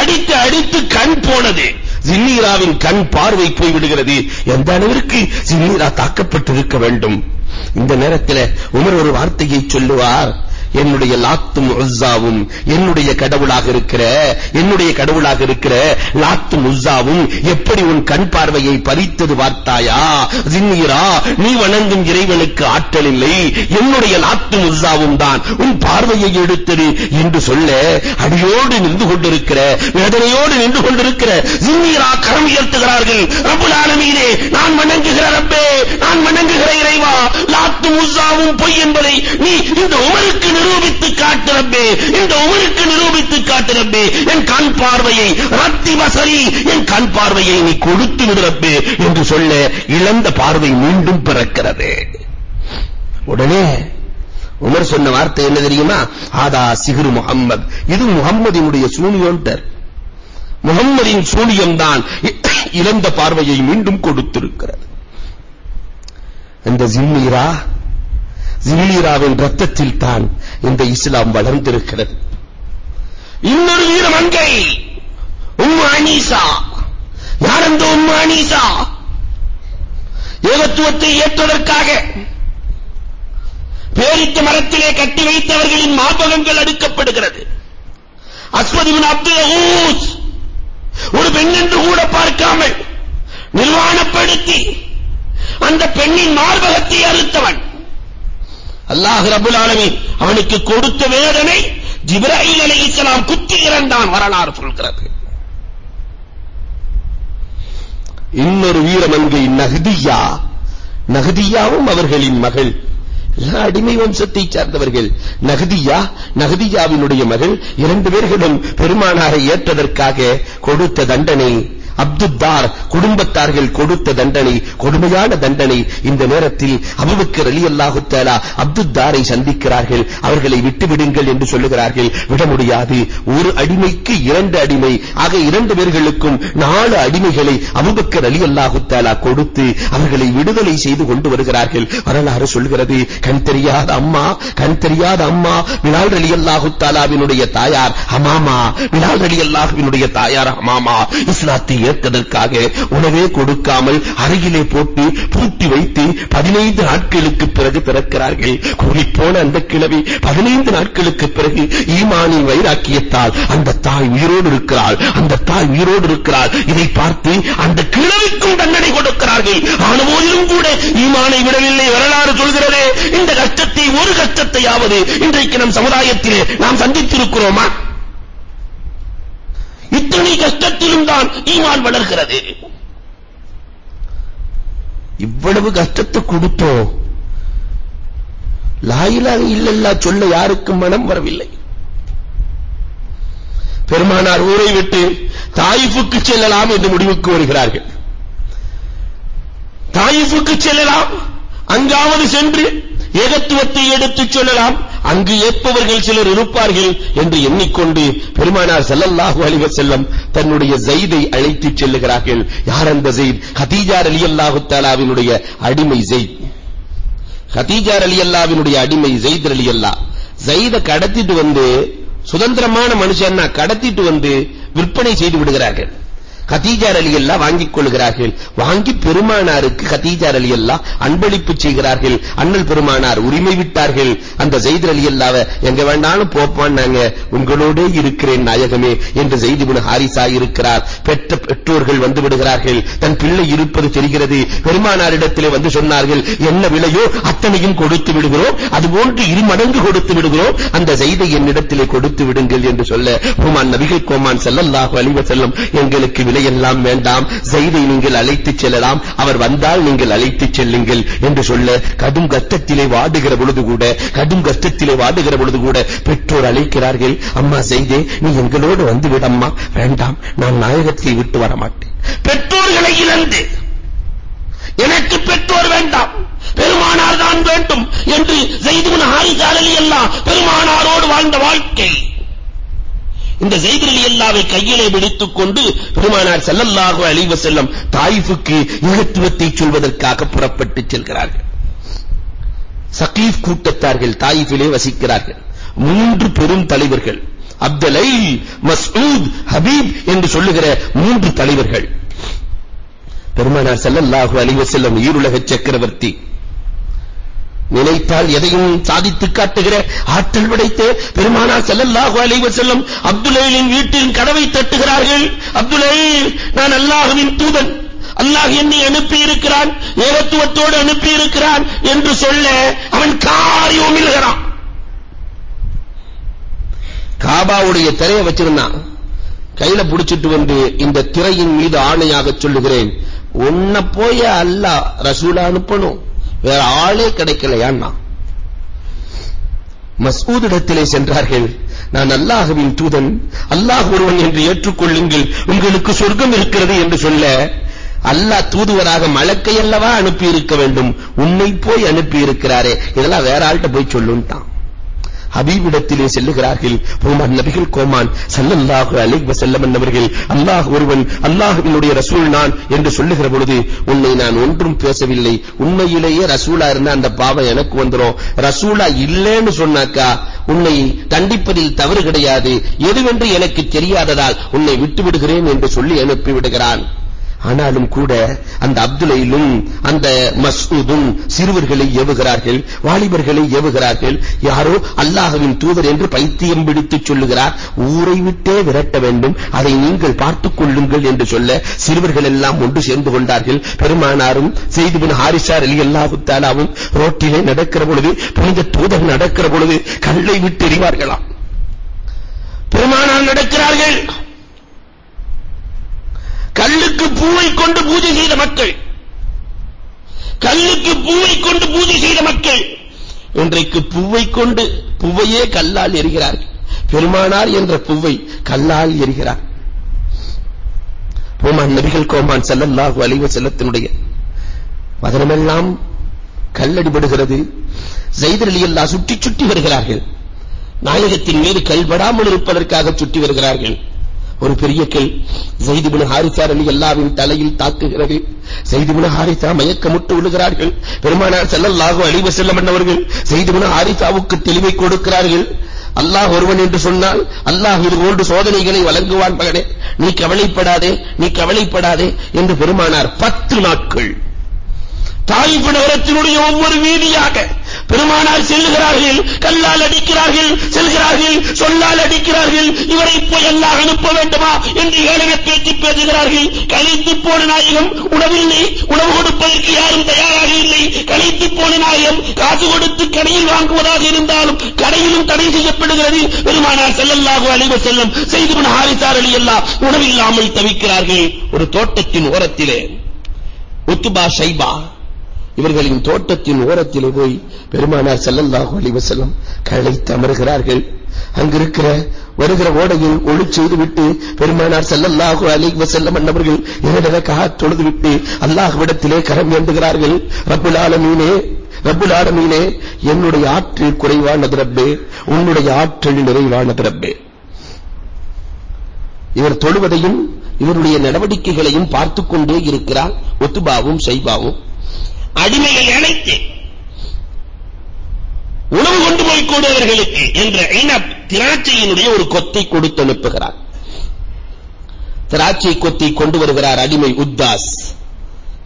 அடித்து அடித்து கண் போனது. ஜின்னீராவின் கண் பார்வை போய் விடுகிறது எந்த அளவிற்கு ஜின்னீரா தாக்கப்பட்டிருக்க வேண்டும்? இந்த நேரத்தில் உமர் ஒரு வார்த்தையை சொல்லுவார். என்னுடைய லாத்தும் உஸ்ஸாவும் என்னுடைய கடவுளாக இருக்கிற என்னுடைய கடவுளாக இருக்கிற லாத்தும் உஸ்ஸாவும் எப்படி உன் கண் பார்வையை பறித்தது பார்த்தாயா? ஜின்னீரா நீ வணங்கும் இறைவனுக்கு ஆற்றல் இல்லை. என்னுடைய லாத்தும் உஸ்ஸாவும் தான் உன் பார்வையை எடுத்தது என்று சொல்ல அடியோடு நின்று கொண்டிருக்கிற வேதனையோடு நின்று கொண்டிருக்கிற ஜின்னீரா கரம் உயர்த்துகிறார்கள். ரப்புல் ஆலமீனே நான் வணங்குகிற ரப்பே நான் வணங்குகிற இறைவா லாத்தும் உஸ்ஸாவும் பொய் என்பதை நீ இந்த உமருக்கு நிரூபித்து காட்டு ரப்பே. இந்த உமருக்கு நிரூபித்து காட்டு ரப்பே. என் கண் பார்வையை ரத்தி வசரி என் கண் பார்வையை நீ கொடுத்து விடு ரப்பே என்று சொல்ல இழந்த பார்வை மீண்டும் பிறக்கிறது. உடனே உமர் சொன்ன வார்த்தை என்ன தெரியுமா? ஆதா சிகுரு முகம்மது இது முகம்மதினுடைய சூனியோன்டர். முகம்மதின் சூனியம் தான் இழந்த பார்வையை மீண்டும் கொடுத்திருக்கிறது. அந்த ஜிம்மீரா ஜிம்மீராவின் ரத்தத்தில் தான் இந்த இஸ்லாம் வளர்ந்திருக்கிறது. இன்னொரு வீரமங்கை உம்மு அனீசா. யார் அந்த உம்மு அனீசா? ஏகத்துவத்தை ஏற்றதற்காக பேரித்த மரத்திலே கட்டி வைத்தவர்களின் மாபகங்கள் அடுக்கப்படுகிறது. அஸ்வத் இப்னு அப்துல் ஒரு பெண் என்று கூட பார்க்காமல் நிர்வாணப்படுத்தி அந்த பெண்ணின் மார்பகத்தை அறுத்தவன். அல்லாஹ் ரபுல் ஆலமீன் அவனுக்கு கொடுத்த வேதனை ஜிப்ராயில் அலைஹிஸ்ஸலாம் குத்தி இறந்தான் வரலாறு சொல்கிறது. இன்னொரு வீரமங்கை நஹ்தியா. நஹ்தியாவும் அவர்களின் மகள். எல்லா அடிமை வம்சத்தை சார்ந்தவர்கள். நகதியா நகதியாவினுடைய மகள் இரண்டு பேர்களும் பெருமானாரை ஏற்றதற்காக கொடுத்த தண்டனை. அப்துத்தார் குடும்பத்தார்கள் கொடுத்த தண்டனை கொடுமையான தண்டனை. இந்த நேரத்தில் அபுபக்கர் ரலியல்லாஹு தஆலா அப்துத்தாரை சந்திக்கிறார்கள். அவர்களை விட்டு விடுங்கள் என்று சொல்லுகிறார்கள். விட முடியாது. ஒரு அடிமைக்கு இரண்டு அடிமை. ஆக இரண்டு பேர்களுக்கும் நாலு அடிமைகளை அபுபக்கர் ரலியல்லாஹு தஆலா கொடுத்து அவர்களை விடுதலை செய்து கொண்டு வருகிறார்கள். வரலாறு சொல்கிறது கண் தெரியாத அம்மா கண் தெரியாத அம்மா பிலால் ரலியல்லாஹு தஆலாவினுடைய தாயார் ஹமாமா பிலால் ரலியல்லாஹுவினுடைய தாயார் ஹமாமா இஸ்லாத்தை ஏற்பதற்காக உணவே கொடுக்காமல் அருகிலே போட்டு பூட்டி வைத்து பதினைந்து நாட்களுக்கு பிறகு பிறக்கிறார்கள். கூறிப்போன அந்த கிழவி பதினைந்து நாட்களுக்கு பிறகு ஈமானின் வைராக்கியத்தால் அந்த தாய் உயிரோடு இருக்கிறாள். அந்த தாய் உயிரோடு இருக்கிறாள். இதை பார்த்து அந்த கிழவிக்கும் தண்டனை கொடுக்கிறார்கள். ஆனபோதிலும் கூட ஈமானை விடவில்லை. வரலாறு சொல்கிறதே இந்த கஷ்டத்தை ஒரு கஷ்டத்தையாவது இன்றைக்கு நம் சமுதாயத்திலே நாம் சந்தித்திருக்கிறோமா? இத்தனை கஷ்டத்திலும் தான் ஈமான் வளர்கிறது. இவ்வளவு கஷ்டத்தை கொடுத்தோம் லாயிலாக இல்லல்லா சொல்ல யாருக்கும் மனம் வரவில்லை. பெருமானார் ஊரை விட்டு தாயிஃபுக்கு செல்லலாம் என்று முடிவுக்கு வருகிறார்கள். தாயிஃபுக்கு செல்லலாம் அங்காவது சென்று ஏகத்துவத்தை எடுத்துச் சொல்லலாம். அங்கு ஏற்பவர்கள் சிலர் இருப்பார்கள் என்று எண்ணிக்கொண்டு பெருமானார் ஸல்லல்லாஹு அலைஹி வஸல்லம் தன்னுடைய ஸைதை அழைத்துச் செல்லுகிறார்கள். யார் அந்த ஸைத் ஹதீஜா ரலியல்லாஹு தஆலாவினுடைய அடிமை ஸைத் ஹதீஜா அல்லாவினுடைய அடிமை ஸைத் ரலியல்லாஹ் ஸைத கடத்திட்டு வந்து சுதந்திரமான மனுஷன்னா கடத்திட்டு வந்து விற்பனை செய்து விடுகிறார்கள். கதீஜா அல்லா வாங்கிக் கொள்கிறார்கள். வாங்கி பெருமானாருக்கு கதீஜா அல்லா அன்பளிப்பு செய்கிறார்கள். அண்ணல் பெருமானார் உரிமை விட்டார்கள். அந்த ஜெயித் ரலியல்லாஹ்வை எங்க வேண்டாலும் போப்பான்னாங்க உங்களோட இருக்கிறேன் நாயகமே என்று ஜெயித் இப்னு ஹாரிசா இருக்கிறார். பெற்ற பெற்றோர்கள் வந்து விடுகிறார்கள். தன் பிள்ளை இருப்பது தெரிகிறது. பெருமானாரிடத்திலே வந்து சொன்னார்கள் என்ன விலையோ அத்தனையும் கொடுத்து விடுகிறோம். அதுபோன்று இரு மடங்கு கொடுத்து விடுகிறோம். அந்த ஜெயிதை என்னிடத்திலே கொடுத்து விடுங்கள் என்று சொல்ல ஹுமான் நபிகள் கோமான் செல்லல்லாஹு அலைஹி வஸல்லம் எங்களுக்கு விலையெல்லாம் வேண்டாம். ஜெயிதை நீங்கள் அழைத்துச் செல்லலாம். அவர் வந்தால் நீங்கள் அழைத்துச் செல்லுங்கள் என்று சொல்ல கடும் கஷ்டத்திலே வாடுகிற பொழுது கூட கடும் கஷ்டத்திலே வாடுகிற பொழுது கூட பெற்றோர் அழைக்கிறார்கள் அம்மா செய்தே நீ எங்களோடு வந்து விடம்மா வேண்டாம் நான் நாயகத்தை விட்டு வர மாட்டேன் பெற்றோர்களை இழந்து எனக்கு பெற்றோர் வேண்டாம். பெருமானார் தான் வேண்டும் என்று ஜெயிதுன் ஹாரிஸா ரலியல்லாஹ் பெருமானாரோடு வாழ்ந்த வாழ்க்கை. இந்த ஜெயித் ரலியல்லாஹ்வை கையிலே பிடித்துக் கொண்டு பெருமானார் ஸல்லல்லாஹு அலைஹி வஸல்லம் தாயிஃபுக்கு ஏகத்துவத்தை சொல்வதற்காக புறப்பட்டு செல்கிறார்கள். சகீஃப் கூட்டத்தார்கள் தாயிஃபிலே வசிக்கிறார்கள். மூன்று பெரும் தலைவர்கள். அப்தலை மஸ்ஊத் ஹபீப் என்று சொல்லுகிற மூன்று தலைவர்கள். பெருமானார் ஸல்லல்லாஹு அலைஹி வஸல்லம் ஈருலக சக்கரவர்த்தி. நினைத்தால் எதையும் சாதித்து காட்டுகிற ஆற்றல் படைத்த பெருமானார் ஸல்லல்லாஹு அலைஹி வஸல்லம் அப்துல்லைலின் வீட்டின் கதவை தட்டுகிறார்கள். அப்துல்லைல் நான் அல்லாஹ்வின் தூதன். அல்லாஹ் என்னை அனுப்பி இருக்கிறான் ஏகத்துவத்தோடு அனுப்பி இருக்கிறான் என்று சொல்ல அவன் காரி உமிழ்கிறான் காபாவுடைய திரையை வச்சிருந்தான் கையில புடிச்சிட்டு வந்து இந்த திரையின் மீது ஆணையாக சொல்லுகிறேன். உன்னை போய் அல்லாஹ் ரசூலா அனுப்பணும். வேற ஆளே கிடைக்கலையான்னா மஸ்ஊதிடத்திலே சென்றார்கள். நான் அல்லாஹுவின் தூதன். அல்லாஹ் ஒருவன் என்று ஏற்றுக்கொள்ளுங்கள். உங்களுக்கு சொர்க்கம் இருக்கிறது என்று சொல்ல அல்லாஹ் தூதுவராக மலக்கை அல்லவா அனுப்பி இருக்க வேண்டும். உன்னை போய் அனுப்பி இருக்கிறாரே இதெல்லாம் வேற ஆள்கிட்ட போய் சொல்லுன்ட்டான். ஹபீபிடத்திலே செல்லுகிறார்கள். பெருமான் நபிகள் கோமான் சல்லல்லாஹு அலைஹி வஸல்லம் என்பவர்கள் அல்லாஹ் ஒருவன் அல்லாஹ்வினுடைய ரசூல் நான் என்று சொல்லுகிற பொழுது உன்னை நான் ஒன்றும் பேசவில்லை. உண்மையிலேயே ரசூலா இருந்தா அந்த பாவம் எனக்கு வந்துரும். ரசூலா இல்லைன்னு சொன்னாக்கா உன்னை தண்டிப்பதில் தவறு கிடையாது. எதுவென்று எனக்கு தெரியாததால் உன்னை விட்டு விடுகிறேன் என்று சொல்லி அனுப்பி விடுகிறான் ஆனாலும் கூட அந்த அப்துலையிலும் அந்த மஸ்ஊதும் சிறுவர்களை ஏவுகிறார்கள் வாலிபர்களை ஏவுகிறார்கள். யாரோ அல்லாஹ்வின் தூதர் என்று பைத்தியம் பிடித்து சொல்லுகிறார். ஊரை விட்டே விரட்ட வேண்டும். அதை நீங்கள் பார்த்துக் கொள்ளுங்கள் என்று சொல்ல சிறுவர்கள் எல்லாம் ஒன்று சேர்ந்து கொண்டார்கள். பெருமானாரும் செய்து பின் ஹாரிஷா ரலியல்லாஹு தஆலாவும் ரோட்டிலே நடக்கிற பொழுது புனித தூதர் நடக்கிற பொழுது கல்லை விட்டு எறிவார்களாம். பெருமானார் நடக்கிறார்கள். கல்லுக்கு பூவை கொண்டு பூஜை செய்த மக்கள். கல்லுக்கு பூவை கொண்டு பூஜை செய்த மக்கள். இன்றைக்கு பூவை கொண்டு பூவையே கல்லால் எரிகிறார்கள் பெருமானார் என்ற பூவை கல்லால் எரிகிறார் பூமான் நபிகள் கோமான் செல்லல்லாஹு அலைஹி செல்லத்தினுடைய வதனமெல்லாம் கல்லடிபடுகிறது. ஸைத் ரலியல்லாஹு சுற்றி சுற்றி வருகிறார்கள். நாயகத்தின் மீது கல்படாமல் இருப்பதற்காக சுற்றி வருகிறார்கள். ஒரு பெரிய கல் ஸைத் இப்னு ஹாரிஸா தலையில் தாக்குகிறது. ஸைத் ஹாரிசா மயக்கமுட்டு விழுகிறார்கள். பெருமானார் செல்லல்லாகும் அழிவு செல்லம் என்னவர்கள் ஸைத் ஹாரிசாவுக்கு தெளிவை கொடுக்கிறார்கள். அல்லாஹ் ஒருவன் என்று சொன்னால் அல்லாஹ் இது போன்று சோதனைகளை வழங்குவான் மகனே. நீ கவலைப்படாதே நீ கவலைப்படாதே என்று பெருமானார் பத்து நாட்கள் தாயிப் நகரத்தினுடைய ஒவ்வொரு வீதியாக பெருமானார் செல்லுகிறார்கள் கல்லால் அடிக்கிறார்கள் செல்கிறார்கள் சொல்லால் அடிக்கிறார்கள் இவரை போய் எல்லாம் அனுப்ப வேண்டுமா என்று ஏளன பேச்சு பேசுகிறார்கள். கழித்து போன நாயகம் உணவில்லை உணவு கொடுப்பதற்கு யாரும் தயாராக இல்லை. கழித்து போன நாயகம் காசு கொடுத்து கடையில் வாங்குவதாக இருந்தாலும் கடையிலும் தடை செய்யப்படுகிறது. பெருமானார் செல்லல்லாக அழிவு செல்லும் செய்து பின் ஹாரிசார் எல்லாம் உணவில்லாமல் தவிக்கிறார்கள். ஒரு தோட்டத்தின் ஓரத்திலே உத்துபா சைபா இவர்களின் தோட்டத்தின் ஓரத்திலே போய் பெருமானார் ஸல்லல்லாஹு அலிவசல்லம் வஸல்லம் களைத்து அங்கிருக்கிற வருகிற ஓடையில் ஒளி செய்துவிட்டு பெருமானார் ஸல்லல்லாஹு அலைஹி அண்ணவர்கள் அன்னவர்கள் இரண்டு தொழுது விட்டு அல்லாஹ்விடத்திலே கரம் ஏந்துகிறார்கள். ரப்புல் ஆலமீனே ரப்புல் ஆலமீனே என்னுடைய ஆற்றல் குறைவானது ரப்பே உன்னுடைய ஆற்றல் நிறைவானது ரப்பே. இவர் தொழுவதையும் இவருடைய நடவடிக்கைகளையும் பார்த்துக் கொண்டே இருக்கிறார். ஒத்துபாவும் செய்பாவும் அடிமைகள் அனைத்து உணவு கொண்டு போய் கூடுவர்களுக்கு என்ற இனப் திராட்சையினுடைய ஒரு கொத்தை கொடுத்து அனுப்புகிறார். திராட்சை கொத்தை கொண்டு வருகிறார் அடிமை உத்தாஸ்.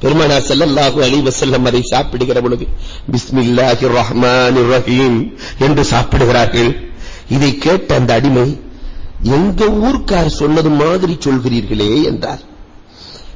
பெருமானார் ஸல்லல்லாஹு அலைஹி வஸல்லம் அதை சாப்பிடுகிற பொழுது பிஸ்மில்லாஹிர் ரஹ்மானிர் ரஹீம் என்று சாப்பிடுகிறார்கள். இதை கேட்ட அந்த அடிமை எங்க ஊர்க்கார் சொன்னது மாதிரி சொல்கிறீர்களே என்றார்.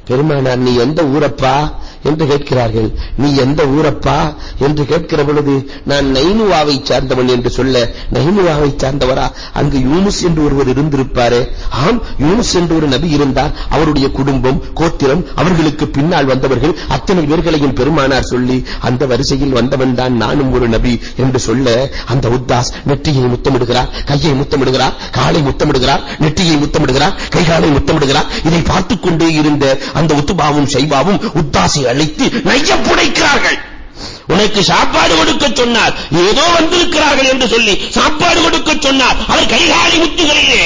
பெருமானார் நீ எந்த ஊரப்பா? என்று கேட்கிறார்கள். நீ எந்த ஊரப்பா? என்று கேட்கிற பொழுது நான் நைனுவாவை சார்ந்தவன் என்று சொல்ல நைனுவாவை சார்ந்தவரா? அங்கு யூனுஸ் என்று ஒருவர் இருந்திருப்பாரே. ஆம் யூனுஸ் என்று ஒரு நபி இருந்தார். அவருடைய குடும்பம் கோத்திரம் அவர்களுக்கு பின்னால் வந்தவர்கள் அத்தனை பேர்களையும் பெருமானார் சொல்லி அந்த வரிசையில் வந்தவன் தான் நானும் ஒரு நபி என்று சொல்ல அந்த உத்தாஸ் நெற்றியை முத்தமிடுகிறார் கையை முத்தமிடுகிறார் காலை முத்தமிடுகிறார் நெற்றியை முத்தமிடுகிறார் கைகாலை முத்தமிடுகிறார். இதை பார்த்துக் கொண்டே இருந்த அந்த உத்துபாவும் சைபாவும் உத்தாசை அழைத்து நைய புடைக்கிறார்கள். உனக்கு சாப்பாடு கொடுக்க சொன்னார். ஏதோ வந்திருக்கிறார்கள் என்று சொல்லி சாப்பாடு கொடுக்க சொன்னார். அவர் கைகாலி முத்துகளிலே.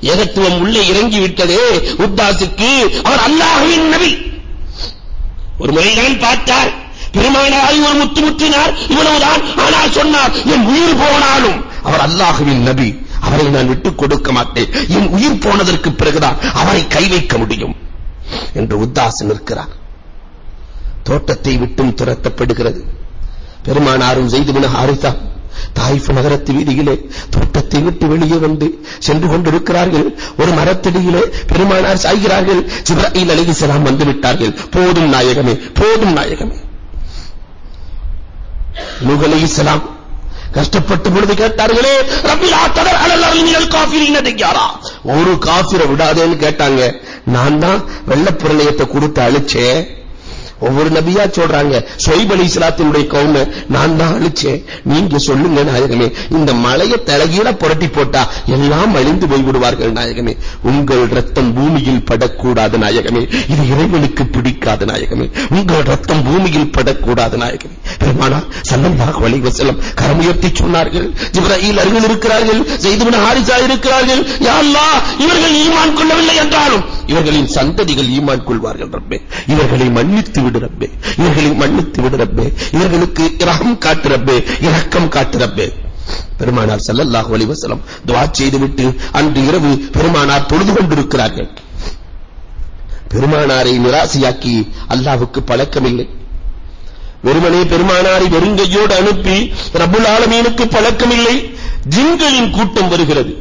ஏகத்துவம் உள்ளே இறங்கி விட்டது உத்தாசுக்கு அவர் அல்லாஹுவின் நபி. ஒரு முறைதான் பார்த்தார். பெருமானார் ஒரு முத்து முத்தினார். இவ்வளவுதான் ஆனால் சொன்னார் என் உயிர் போனாலும் அவர் அல்லாஹுவின் நபி. அவரை நான் விட்டுக் கொடுக்க மாட்டேன். என் உயிர் போனதற்கு பிறகுதான் அவரை கை வைக்க முடியும். என்று உத்தாசு நிற்கிறார் தோட்டத்தை விட்டும் துரத்தப்படுகிறது. பெருமானாரும் செய்து ஹாரிதா தாயிஃப் நகரத்து வீதியிலே தோட்டத்தை விட்டு வெளியே வந்து சென்று கொண்டிருக்கிறார்கள். ஒரு மரத்தடியிலே பெருமானார் சாய்கிறார்கள். ஜிப்ராயில் அலைஹிஸ்ஸலாம் வந்து விட்டார்கள். போதும் நாயகமே போதும் நாயகமே. நூஹ் அலைஹிஸ்ஸலாம் கஷ்டப்பட்டு பொழுது கேட்டார்களே ரப்பிலா ததர் அலல் காஃபிரீன தியாரா? ஒரு காஃபிரை விடாதேன்னு கேட்டாங்க. நான் தான் வெள்ளப்பிரளயத்தை கொடுத்து அழிச்சேன். ஒவ்வொரு நபியா சொல்றாங்க சொய்ப் இஸ்லாத்தினுடைய கவும நான் தான் அழிச்சேன். நீங்க சொல்லுங்க நாயகமே. இந்த மலையை தலகீழ புரட்டி போட்டா எல்லாம் அழிந்து போய் விடுவார்கள் நாயகமே. உங்கள் ரத்தம் பூமியில் படக்கூடாது நாயகமே. இது இறைவனுக்கு பிடிக்காது நாயகமே. உங்கள் ரத்தம் பூமியில் படக்கூடாது நாயகமே. பெருமானா ஸல்லல்லாஹு அலைஹி வஸல்லம் கரமுயர்த்தி சொன்னார்கள். ஜிப்ராயில் அருகில் இருக்கிறார்கள். ஸைத் ஹாரிசா இருக்கிறார்கள். யா அல்லாஹ் இவர்கள் ஈமான் கொள்ளவில்லை என்றாலும் இவர்களின் சந்ததிகள் ஈமான் கொள்வார்கள் ரப்பே. இவர்களை மன்னித்து விடு ரப்பே. இவர்களை மன்னித்து விடு ரப்பே. இவர்களுக்கு இரகம் காட்டு ரப்பே. இரக்கம் காட்டு ரப்பே. பெருமானார் ஸல்லல்லாஹு அலைஹி வஸல்லம் துஆ செய்துவிட்டு அன்று இரவு பெருமானார் தொழுது கொண்டிருக்கிறார்கள். பெருமானாரை நிராசையாக்கி அல்லாஹ்வுக்கு பழக்கமில்லை. வெறுமனே பெருமானாரை வெறுங்கையோடு அனுப்பி ரப்புல் ஆலமீனுக்கு பழக்கமில்லை. ஜின்களின் கூட்டம் வருகிறது.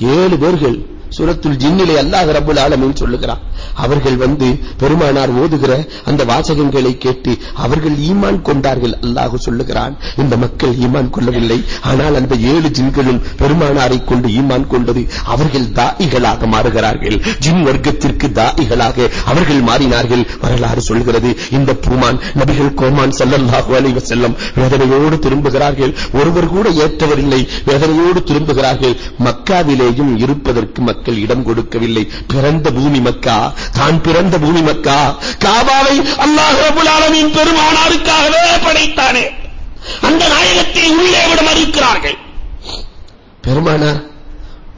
ஏழு பேர்கள் சூரத்துல் ஜின்னிலே அல்லாஹ் ரபுல் ஆலமீன் சொல்லுகிறான். அவர்கள் வந்து பெருமானார் ஓதுகிற அந்த வாசகங்களை கேட்டு அவர்கள் ஈமான் கொண்டார்கள் அல்லாஹ் சொல்லுகிறான். இந்த மக்கள் ஈமான் கொள்ளவில்லை. ஆனால் அந்த ஏழு ஜின்களும் பெருமானாரை கொண்டு ஈமான் கொண்டது அவர்கள் தாயிகளாக மாறுகிறார்கள். ஜின் வர்க்கத்திற்கு தாயிகளாக அவர்கள் மாறினார்கள். வரலாறு சொல்கிறது இந்த பூமான் நபிகள் கோமான் செல்லல்லாஹு அலைவ செல்லம் வேதனையோடு திரும்புகிறார்கள். ஒருவர் கூட ஏற்றவர் இல்லை வேதனையோடு திரும்புகிறார்கள். மக்காவிலேயும் இருப்பதற்கு மக்கள் இடம் கொடுக்கவில்லை. பிறந்த பூமி மக்கா தான் பிறந்த பூமி மக்கா? காபாவை அல்லாஹ் ரப்பல் ஆலமீன் பெருமானாருக்காகவே படைத்தானே. அந்த நாயகத்தை உள்ளே விட மறுக்கிறார்கள். பெருமானார்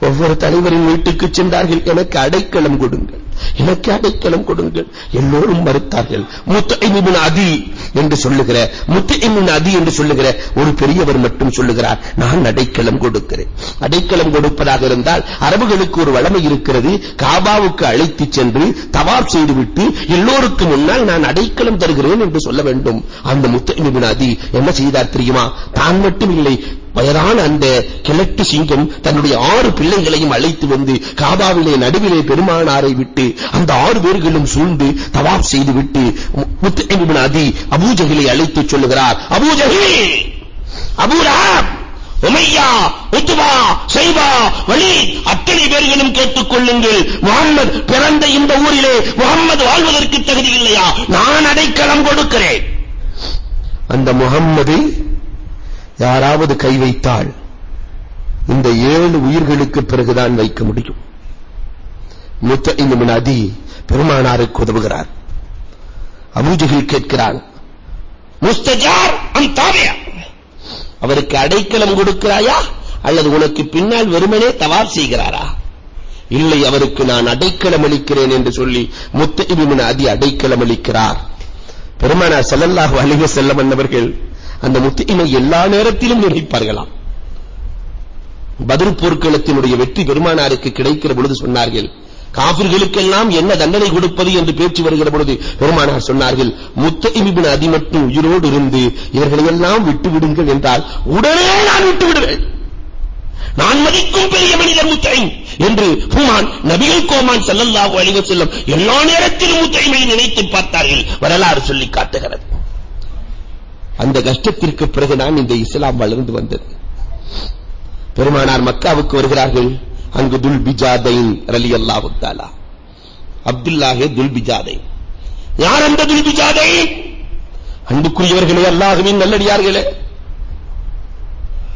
ஒவ்வொரு தலைவரின் வீட்டுக்கு சென்றார்கள். எனக்கு அடைக்கலம் கொடுங்கள். எனக்கு அடைக்கலம் கொடுங்கள். எல்லோரும் மறுத்தார்கள். முத்தஇமின் அதி என்று சொல்லுகிற முத்தஇமின் அதி என்று சொல்லுகிற ஒரு பெரியவர் மட்டும் சொல்லுகிறார் நான் அடைக்கலம் கொடுக்கிறேன். அடைக்கலம் கொடுப்பதாக இருந்தால் அரபுகளுக்கு ஒரு வளமை இருக்கிறது காபாவுக்கு அழைத்து சென்று தவாப் செய்துவிட்டு எல்லோருக்கு முன்னால் நான் அடைக்கலம் தருகிறேன் என்று சொல்ல வேண்டும். அந்த முத்தஇமின் அதி என்ன செய்தார் தெரியுமா? தான் மட்டும் இல்லை வயதான அந்த கிழட்டு சிங்கம் தன்னுடைய ஆறு பிள்ளைகளையும் அழைத்து வந்து காபாவிலே நடுவிலே பெருமானாரை விட்டு அந்த ஆறு பேர்களும் சூழ்ந்து தவாப் செய்து விட்டு முத்தஇபின் அதி அபூஜகிலை அழைத்து சொல்லுகிறார். அபூஜஹில் அபூலஹப் உமையா உத்துபா சைபா வலி அத்தனை பேர்களும் கேட்டுக்கொள்ளுங்கள் முகம்மது பிறந்த இந்த ஊரிலே முகம்மது வாழ்வதற்கு தகுதி இல்லையா? நான் அடைக்கலம் கொடுக்கிறேன். அந்த முகம்மது யாராவது கை வைத்தால் இந்த ஏழு உயிர்களுக்கு பிறகுதான் வைக்க முடியும். முத்தஇமின் அதி பெருமானாருக்கு உதவுகிறார் அபூஜகில் கேட்கிறான் முஸ்தஜார் அம் தாபியா. அவருக்கு அடைக்கலம் கொடுக்கிறாயா? அல்லது உனக்கு பின்னால் வெறுமனே தவாப் செய்கிறாரா? இல்லை அவருக்கு நான் அடைக்கலம் அளிக்கிறேன் என்று சொல்லி முத்த முத்தஇமின் அதி அடைக்கலம் அளிக்கிறார். பெருமானார் ஸல்லல்லாஹு அலைஹி செல்ல வந்தவர்கள் அந்த முத்திமை எல்லா நேரத்திலும் நினைப்பார்களாம் பதில் போர்க்களத்தினுடைய வெற்றி பெருமானாருக்கு கிடைக்கிற பொழுது சொன்னார்கள் காபிர்களுக்கெல்லாம் என்ன தண்டனை கொடுப்பது என்று பேச்சு வருகிற பொழுது பெருமானார் சொன்னார்கள் முத்தஇமிபின் அதி மட்டும் உயிரோடு இருந்து இவர்களை எல்லாம் விட்டு விடுங்கள் என்றால் உடனே நான் விட்டு விடுவேன் நான் மதிக்கும் பெரிய மனிதர் முத்தைம் என்று ஹுமான் நபிகள் கோமான் செல்லல்லாஹு அலைஹி செல்லும் எல்லா நேரத்திலும் முத்தைமை நினைத்து பார்த்தார்கள். வரலாறு சொல்லி காட்டுகிறது. அந்த கஷ்டத்திற்கு பிறகுதான் இந்த இஸ்லாம் வளர்ந்து வந்தது. பெருமானார் மக்காவுக்கு வருகிறார்கள். அங்கு துல்பிஜாதைன் ரலியல்லாஹு தஆலா. அப்துல்லாஹே துல்பிஜாதை. யார் அந்த துல்பிஜாதை? அன்புக்குரியவர்களே அல்லாஹுவின் நல்லடியார்களே.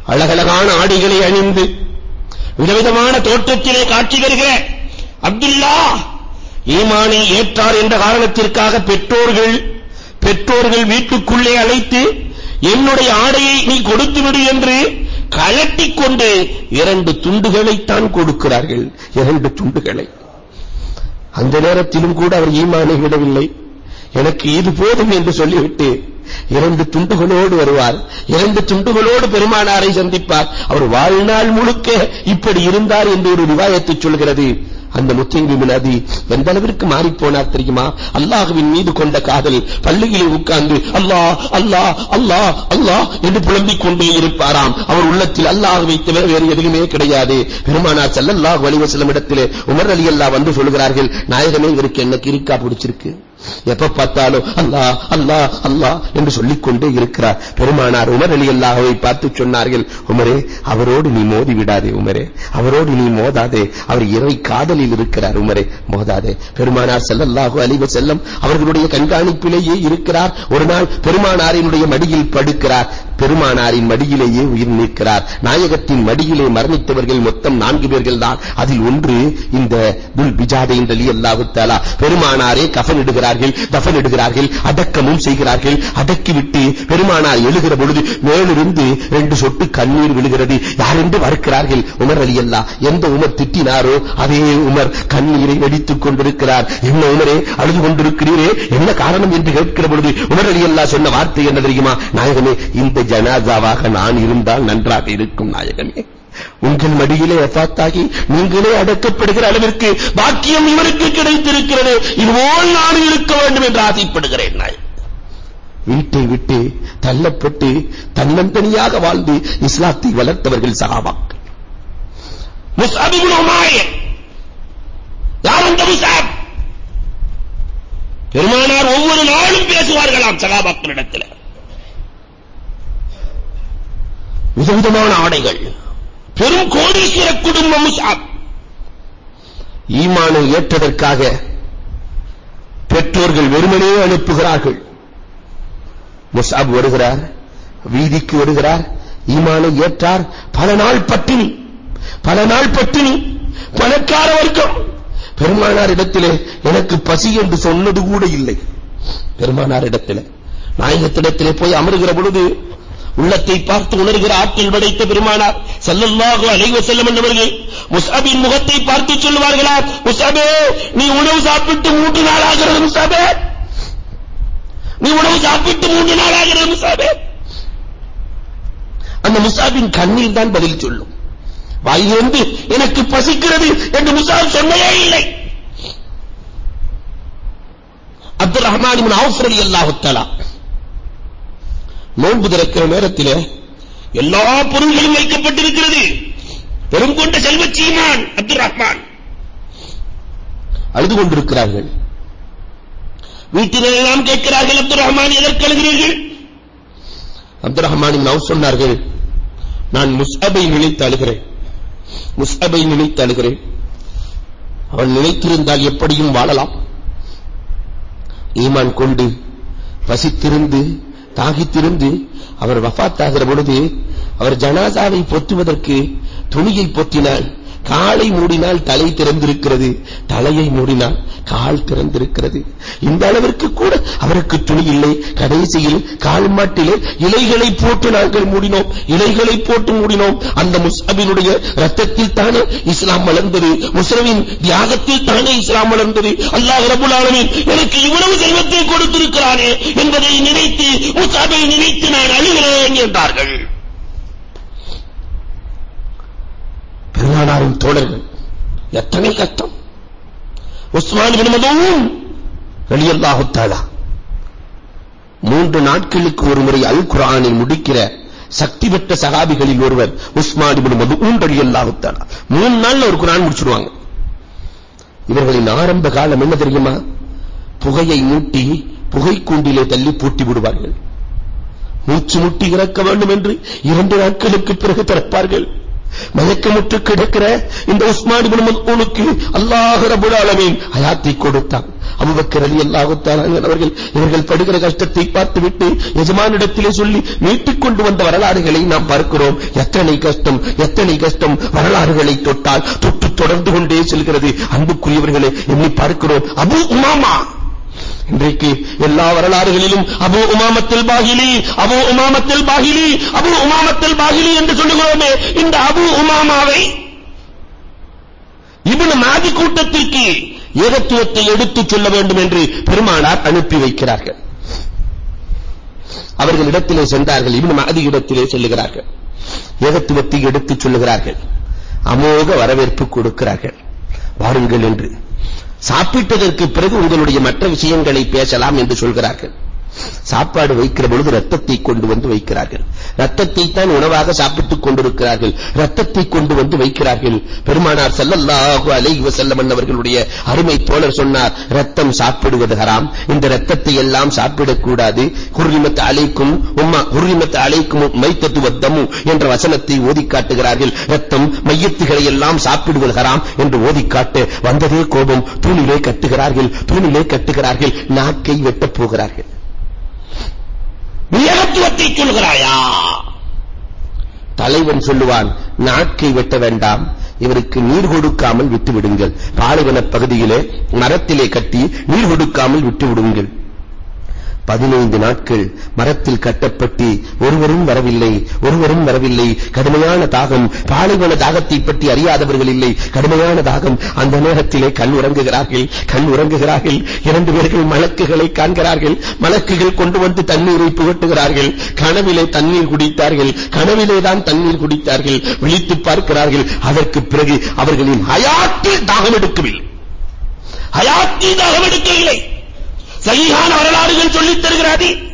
அழகழகான ஆடைகளை அணிந்து விதவிதமான தோற்றத்திலே காட்சி வருகிற அப்துல்லா ஈமானை ஏற்றார் என்ற காரணத்திற்காக பெற்றோர்கள் பெற்றோர்கள் வீட்டுக்குள்ளே அழைத்து என்னுடைய ஆடையை நீ கொடுத்து விடு என்று கழட்டிக் கொண்டு இரண்டு துண்டுகளை தான் கொடுக்கிறார்கள். இரண்டு துண்டுகளை. அந்த நேரத்திலும் கூட அவர் ஈமானை விடவில்லை. எனக்கு இது போதும் என்று சொல்லிவிட்டு இரண்டு துண்டுகளோடு வருவார். இரண்டு துண்டுகளோடு பெருமானாரை சந்திப்பார். அவர் வாழ்நாள் முழுக்க இப்படி இருந்தார் என்று ஒரு ரிவாயத்தை சொல்கிறது. அந்த முத்தங்கி நதி எந்த அளவிற்கு மாறி போனார் தெரியுமா? அல்லாஹுவின் மீது கொண்ட காதல் பள்ளியிலே உட்கார்ந்து அல்லாஹ் அல்லாஹ் அல்லாஹ் அல்லாஹ் என்று புலம்பிக் கொண்டே இருப்பாராம். அவர் உள்ளத்தில் அல்லாஹ்வை தவிர வேறு எதுவுமே கிடையாது. பெருமானார் செல்லல்லாஹ் வலிவசலம் இடத்திலே உமர் ரலியல்லாஹு வந்து சொல்கிறார்கள் நாயகமே இவருக்கு என்ன கிறுக்கா பிடிச்சிருக்கு. எப்ப பார்த்தாலும் அல்லா அல்லா அல்லா என்று சொல்லிக்கொண்டே இருக்கிறார். பெருமானார் உமர் அலி அல்லாஹ்வை பார்த்து சொன்னார்கள் உமரே அவரோடு நீ மோதி விடாதே உமரே. அவரோடு நீ மோதாதே. அவர் இறை காதலில் இருக்கிறார் உமரே. மோதாதே. பெருமானார் ஸல்லல்லாஹு அலிவ செல்லம் அவர்களுடைய கண்காணிப்பிலேயே இருக்கிறார். ஒரு நாள் பெருமானாரினுடைய மடியில் படுக்கிறார். பெருமானாரின் மடியிலேயே உயிர் நீக்கிறார். நாயகத்தின் மடியிலே மரணித்தவர்கள் மொத்தம் நான்கு பேர்கள் தான். அதில் ஒன்று இந்த துல் பிஜாதைன் அல்லாஹு தாலா பெருமானாரே கஃன் இடுகிறார். தஃன் தஃபனிடுகிறார்கள் அடக்கமும் செய்கிறார்கள். அடக்கிவிட்டு பெருமானார் எழுகிற பொழுது மேலிருந்து ரெண்டு சொட்டு கண்ணீர் விழுகிறது. யார் என்று வறுக்கிறார்கள் உமர் அல்லா எந்த உமர் திட்டினாரோ அதே உமர் கண்ணீரை வெடித்துக் கொண்டிருக்கிறார். என்ன உமரே அழுது கொண்டிருக்கிறீரே? என்ன காரணம் என்று கேட்கிற பொழுது உமர் ரலியல்லாஹ் சொன்ன வார்த்தை என்ன தெரியுமா? நாயகமே இந்த ஜனாதாவாக நான் இருந்தால் நன்றாக இருக்கும் நாயகமே. உங்கள் மடியிலே வஃபாத்தாகி நீங்களே அடக்கப்படுகிற அளவிற்கு பாக்கியம் இவருக்கு கிடைத்திருக்கிறது. இதுபோல் நான் இருக்க வேண்டும் என்று ஆசைப்படுகிறேன் நான் வீட்டை விட்டு தள்ளப்பட்டு தன்னந்தனியாக வாழ்ந்து இஸ்லாத்தை வளர்த்தவர்கள் சகாபாக்கள். முஸ்அப் இப்னு உமைர் யார் அந்த முஸ்அப்? பெருமானார் ஒவ்வொரு நாளும் பேசுவார்களாம் சகாபாக்களிடத்தில். விதவிதமான ஆடைகள். பெரும் கோடீஸ்வர குடும்பம் முஸ்அப் ஈமானை ஏற்றதற்காக பெற்றோர்கள் வெறுமனே அனுப்புகிறார்கள். முஸ்அப் வருகிறார் வீதிக்கு வருகிறார் ஈமானை ஏற்றார். பல நாள் பட்டினி பல நாள் பட்டினி பணக்கார வர்க்கம். பெருமானார் இடத்திலே எனக்கு பசி என்று சொன்னது கூட இல்லை. பெருமானார் இடத்திலே நாயகத்திடத்திலே போய் அமருகிற பொழுது உள்ளத்தை பார்த்து உணர்கிற ஆற்றல் படைத்த பெருமானார் ஸல்லல்லாஹு அலைஹி வஸல்லம் என்றவர்கள் முஸ்அபின் முகத்தை பார்த்து சொல்வார்களா முஸ்அபே நீ உணவு சாப்பிட்டு மூன்று நாள் ஆகிறது முஸ்அபே. நீ உணவு சாப்பிட்டு மூன்று நாள் ஆகிறது முஸ்அபே. அந்த முசாபின் கண்ணீர் தான் பதில் சொல்லும். வாயிலிருந்து எனக்கு பசிக்கிறது என்று முசாப் சொன்னதே இல்லை. அப்துல் ரஹ்மான் இப்னு அவுஃப் ரலியல்லாஹு தஆலா நோன்பு திறக்கிற நேரத்தில் எல்லா பொருள்களும் வைக்கப்பட்டிருக்கிறது. பெரும் கொண்ட செல்வ சீமான் அப்துல் ரஹ்மான். அழுது கொண்டிருக்கிறார்கள். வீட்டிலெல்லாம் கேட்கிறார்கள் அப்துல் ரஹ்மான் எதற்கு அழுகிறீர்கள்? அப்துல் ரஹ்மானின் நவ் சொன்னார்கள் நான் முஸ்அபை நினைத்து அழுகிறேன். முஸ்அபை நினைத்து அழுகிறேன். அவன் நினைத்திருந்தால் எப்படியும் வாழலாம். ஈமான் கொண்டு பசித்திருந்து தாகித்திருந்து அவர் வஃபாத்தாகிற பொழுது அவர் ஜனாசாவை பொத்துவதற்கு துணியை பொத்தினாள் காலை மூடினால் தலை திறந்திருக்கிறது. தலையை மூடினால் கால் திறந்திருக்கிறது. இந்த அளவிற்கு கூட அவருக்கு துணி இல்லை. கடைசியில் கால் மாட்டிலே இலைகளை போட்டு நாங்கள் மூடினோம். இலைகளை போட்டு மூடினோம். அந்த முஸ்அபினுடைய ரத்தத்தில் தானே இஸ்லாம் வளர்ந்தது. முஸ்லிமின் தியாகத்தில் தானே இஸ்லாம் வளர்ந்தது. அல்லாஹ் ரப்பல் ஆலமீன் எனக்கு இவ்வளவு செல்வத்தை கொடுத்திருக்கிறானே என்பதை நினைத்து முஸ்அபை நினைத்து நான் அழுகிறேன் என்றார்கள். பெருமானாரின் தோழர்கள் எத்தனை கஷ்டம்? உஸ்மான் பின் மூன்று நாட்களுக்கு ஒரு முறை அல் குரானை முடிக்கிற சக்தி பெற்ற சகாபிகளில் ஒருவர் உஸ்மான் இப்னு மதூன் ரலியல்லாஹு தஆலா. மூணு நாள்ல ஒரு குர்ஆன் முடிச்சிடுவாங்க இவர்களின் ஆரம்ப காலம் என்ன தெரியுமா? புகையை மூட்டி புகை கூண்டிலே தள்ளி பூட்டி விடுவார்கள். மூச்சு முட்டி இறக்க வேண்டும் என்று இரண்டு நாட்களுக்கு பிறகு திறப்பார்கள். மயக்கமுற்று கிடக்கிற இந்த உஸ்மான் இப்னு மஸ்ஊனுக்கு அல்லாஹ் ரப்பல் ஆலமீன் ஹயாத்தை கொடுத்தான். அபூபக்கர் ரலியல்லாஹு தஆலா அவர்கள் இவர்கள் படுகிற கஷ்டத்தை பார்த்துவிட்டு எஜமானிடத்திலே சொல்லி மீட்டுக் கொண்டு வந்த வரலாறுகளை நாம் பார்க்கிறோம். எத்தனை கஷ்டம் எத்தனை கஷ்டம் வரலாறுகளை தொட்டால் தொட்டு தொடர்ந்து கொண்டே செல்கிறது. அன்புக்குரியவர்களை எண்ணி பார்க்கிறோம். அபு உமாமா இன்றைக்கு எல்லா வரலாறுகளிலும் அபு உமாமத்தில் பாகிலி அபு உமாமத்தில் பாகிலி அபு உமாமத்தில் பாகிலி என்று சொல்லுகிறோமே இந்த அபு உமாமாவை இவனு மாதி கூட்டத்திற்கு ஏகத்துவத்தை எடுத்துச் சொல்ல வேண்டும் என்று பெருமானார் அனுப்பி வைக்கிறார்கள். அவர்கள் இடத்திலே சென்றார்கள் இவனு மாதி இடத்திலே செல்லுகிறார்கள். ஏகத்துவத்தை எடுத்துச் சொல்லுகிறார்கள். அமோக வரவேற்பு கொடுக்கிறார்கள். வாருங்கள் என்று. சாப்பிட்டதற்கு பிறகு உங்களுடைய மற்ற விஷயங்களை பேசலாம் என்று சொல்கிறார்கள். சாப்பாடு வைக்கிற பொழுது ரத்தத்தை கொண்டு வந்து வைக்கிறார்கள். ரத்தத்தை தான் உணவாக சாப்பிட்டுக் கொண்டிருக்கிறார்கள். ரத்தத்தை கொண்டு வந்து வைக்கிறார்கள். பெருமானார் ஸல்லல்லாஹு அலைஹி வஸல்லம் அவர்களுடைய அருமை தோழர் சொன்னார் ரத்தம் சாப்பிடுவது ஹராம். இந்த ரத்தத்தை எல்லாம் சாப்பிடக் கூடாது. அலைக்கும் உம்மா குர்ரிமத் அலைக்கும் மைத்தத்து வத்தமு என்ற வசனத்தை ஓதி காட்டுகிறார்கள். ரத்தம் மையத்துகளை எல்லாம் சாப்பிடுவது ஹராம் என்று ஓதி காட்டு வந்ததே கோபம். தூணிலே கட்டுகிறார்கள். தூணிலே கட்டுகிறார்கள். நாக்கை வெட்டப் போகிறார்கள். நியமத்துவத்தை சொல்கிறாயா? தலைவன் சொல்லுவான் நாக்கை வெட்ட வேண்டாம் இவருக்கு நீர் கொடுக்காமல் விட்டு விடுங்கள் பாலைவன பகுதியிலே மரத்திலே கட்டி நீர் கொடுக்காமல் விட்டு விடுங்கள் பதினைந்து நாட்கள் மரத்தில் கட்டப்பட்டு ஒருவரும் வரவில்லை ஒருவரும் வரவில்லை. கடுமையான தாகம் பாலைவன தாகத்தை பற்றி அறியாதவர்கள் இல்லை. கடுமையான தாகம் அந்த நேரத்திலே கண் உறங்குகிறார்கள் கண் உறங்குகிறார்கள். இரண்டு பேர்கள் மலக்குகளை காண்கிறார்கள். மலக்குகள் கொண்டு வந்து தண்ணீரை புகட்டுகிறார்கள். கனவிலே தண்ணீர் குடித்தார்கள். கனவிலே தான் தண்ணீர் குடித்தார்கள். விழித்து பார்க்கிறார்கள். அதற்கு பிறகு அவர்களின் ஹயாத்தில் தாகம் எடுக்கவில்லை. ஹயாத்தில் தாகம் எடுக்கவில்லை. சகிஹான வரலாறுகள் சொல்லித் தருகிறாதி.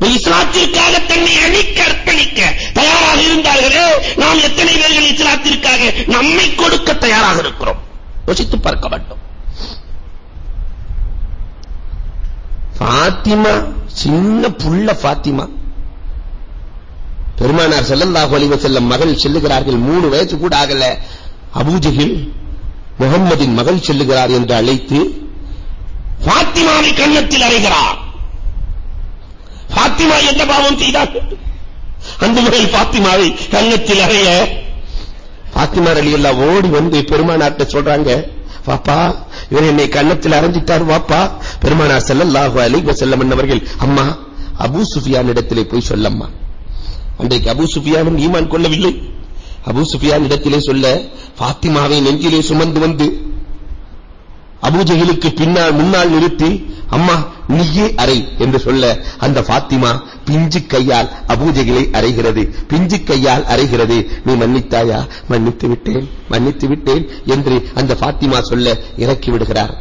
இஸ்லாத்திற்காக தன்னை அழிக்க அர்ப்பணிக்க தயாராக இருந்தார்களே நாம் எத்தனை பேர்கள் இஸ்லாத்திற்காக நம்மை கொடுக்க தயாராக இருக்கிறோம்? யோசித்து பார்க்க வேண்டும். பாத்திமா சின்ன புள்ள பாத்திமா பெருமானார் செல்லல்லாஹு அலைஹி வஸல்லம் மகள் செல்லுகிறார்கள் மூணு வயசு கூட ஆகல. அபூஜஹில் முகம்மதின் மகள் செல்லுகிறார் என்று அழைத்து ஃபாத்திமாவை கண்ணத்தில் அறைகிறார். ஃபாத்திமா எந்த பாவம் செய்தார்? அந்த முறையில் ஃபாத்திமாவை கன்னத்தில் அறைய. ஃபாத்திமா ரலியல்லாஹு ஓடி வந்து பெருமானார்ட்ட சொல்றாங்க வாப்பா இவர் என்னை கண்ணத்தில் அரைஞ்சிட்டார் வாப்பா. பெருமானார் செல்லல்லாஹு அலைஹி வஸல்லம் அவர்கள் அம்மா அபூ சுஃபியான் இடத்திலே போய் சொல்லம்மா. அன்றைக்கு அபூ சுஃபியானும் ஈமான் கொள்ளவில்லை. அபூ சுஃபியான் இடத்திலே சொல்ல ஃபாத்திமாவை நெஞ்சிலே சுமந்து வந்து அபூஜகிலுக்கு பின்னால் முன்னால் நிறுத்தி அம்மா நீயே அறை என்று சொல்ல அந்த பாத்திமா பிஞ்சு கையால் அபூஜகிலை அறைகிறது. பிஞ்சு கையால் அறைகிறது. நீ மன்னித்தாயா? மன்னித்து விட்டேன் மன்னித்து விட்டேன் என்று அந்த பாத்திமா சொல்ல இறக்கி விடுகிறார்.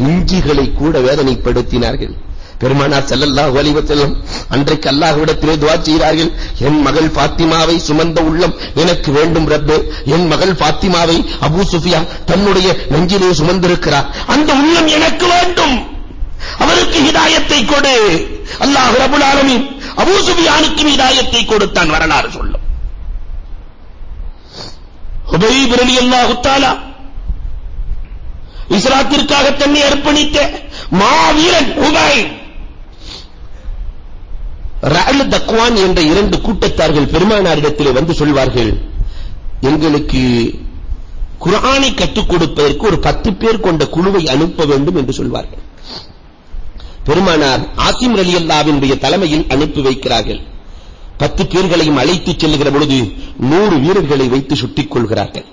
பிஞ்சுகளை கூட வேதனைப்படுத்தினார்கள். பெருமானார் ஸல்லல்லாஹு அலைஹி வஸல்லம் அன்றைக்கு அல்லாஹ்விடத்திலே துவா செய்கிறார்கள் என் மகள் பாத்திமாவை சுமந்த உள்ளம் எனக்கு வேண்டும் ரப்பே. என் மகள் பாத்திமாவை அபூ சுஃபியா தன்னுடைய நெஞ்சிலே சுமந்திருக்கிறார். அந்த உள்ளம் எனக்கு வேண்டும். அவருக்கு ஹிதாயத்தை கொடு. அல்லாஹ் ரபுல் ஆலமீன் அபூ சுஃபியானுக்கு ஹிதாயத்தை கொடுத்தான் வரலாறு சொல்லும். ஹுபைப் ரலியல்லாஹு தஆலா இஸ்லாத்திற்காக தன்னை அர்ப்பணித்த மாவீரன் உபை ரஅல் தக்வான் என்ற இரண்டு கூட்டத்தார்கள் பெருமானாரிடத்திலே வந்து சொல்வார்கள் எங்களுக்கு குர்ஆனை கற்றுக் கொடுப்பதற்கு ஒரு பத்து பேர் கொண்ட குழுவை அனுப்ப வேண்டும் என்று சொல்வார்கள். பெருமானார் ஆசிம் ரலியல்லாவினுடைய தலைமையில் அனுப்பி வைக்கிறார்கள். பத்து பேர்களையும் அழைத்துச் செல்லுகிற பொழுது நூறு வீரர்களை வைத்து சுட்டிக் கொள்கிறார்கள்.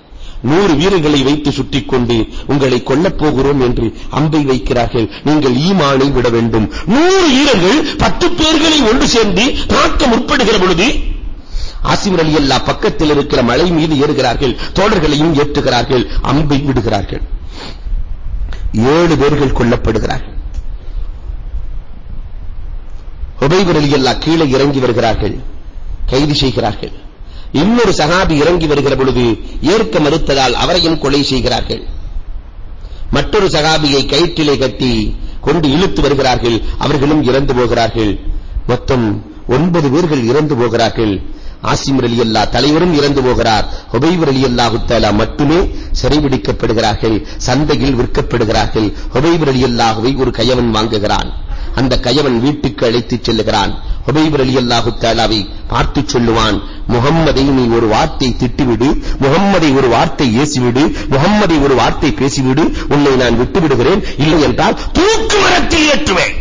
நூறு வீரர்களை வைத்து சுட்டிக்கொண்டு உங்களை கொல்லப் போகிறோம் என்று அம்பை வைக்கிறார்கள். நீங்கள் ஈமானை விட வேண்டும். நூறு வீரர்கள் பத்து பேர்களை ஒன்று சேர்ந்து தாக்க முற்படுகிற பொழுது ஆசிம் அல்லா பக்கத்தில் இருக்கிற மலை மீது ஏறுகிறார்கள். தோழர்களையும் ஏற்றுகிறார்கள். அம்பை விடுகிறார்கள். ஏழு பேர்கள் கொல்லப்படுகிறார்கள். ஹுபைப் எல்லாம் கீழே இறங்கி வருகிறார்கள். கைது செய்கிறார்கள். இன்னொரு சகாபி இறங்கி வருகிற பொழுது ஏற்க மறுத்ததால் அவரையும் கொலை செய்கிறார்கள். மற்றொரு சகாபியை கயிற்றிலே கட்டி கொண்டு இழுத்து வருகிறார்கள். அவர்களும் இறந்து போகிறார்கள். மொத்தம் ஒன்பது பேர்கள் இறந்து போகிறார்கள். ஆசிம் அலி அல்லா தலைவரும் இறந்து போகிறார். ஹுபைப் ரலியல்லாஹு தஆலா மட்டுமே சிறைபிடிக்கப்படுகிறார்கள் சந்தையில் விற்கப்படுகிறார்கள். ஹுபைபர் அலி அல்லாஹுவை ஒரு கயவன் வாங்குகிறான். அந்த கயவன் வீட்டுக்கு அழைத்துச் செல்லுகிறான். ஹுபைப் ரலியல்லாஹு தஆலாவை பார்த்து சொல்லுவான் முகம்மதை நீ ஒரு வார்த்தை திட்டிவிடு முகம்மதை ஒரு வார்த்தை ஏசிவிடு முகம்மதை ஒரு வார்த்தை பேசிவிடு உன்னை நான் விட்டு விடுகிறேன் இல்லை என்றால் தூக்கு மரத்தில் ஏற்றுவேன்.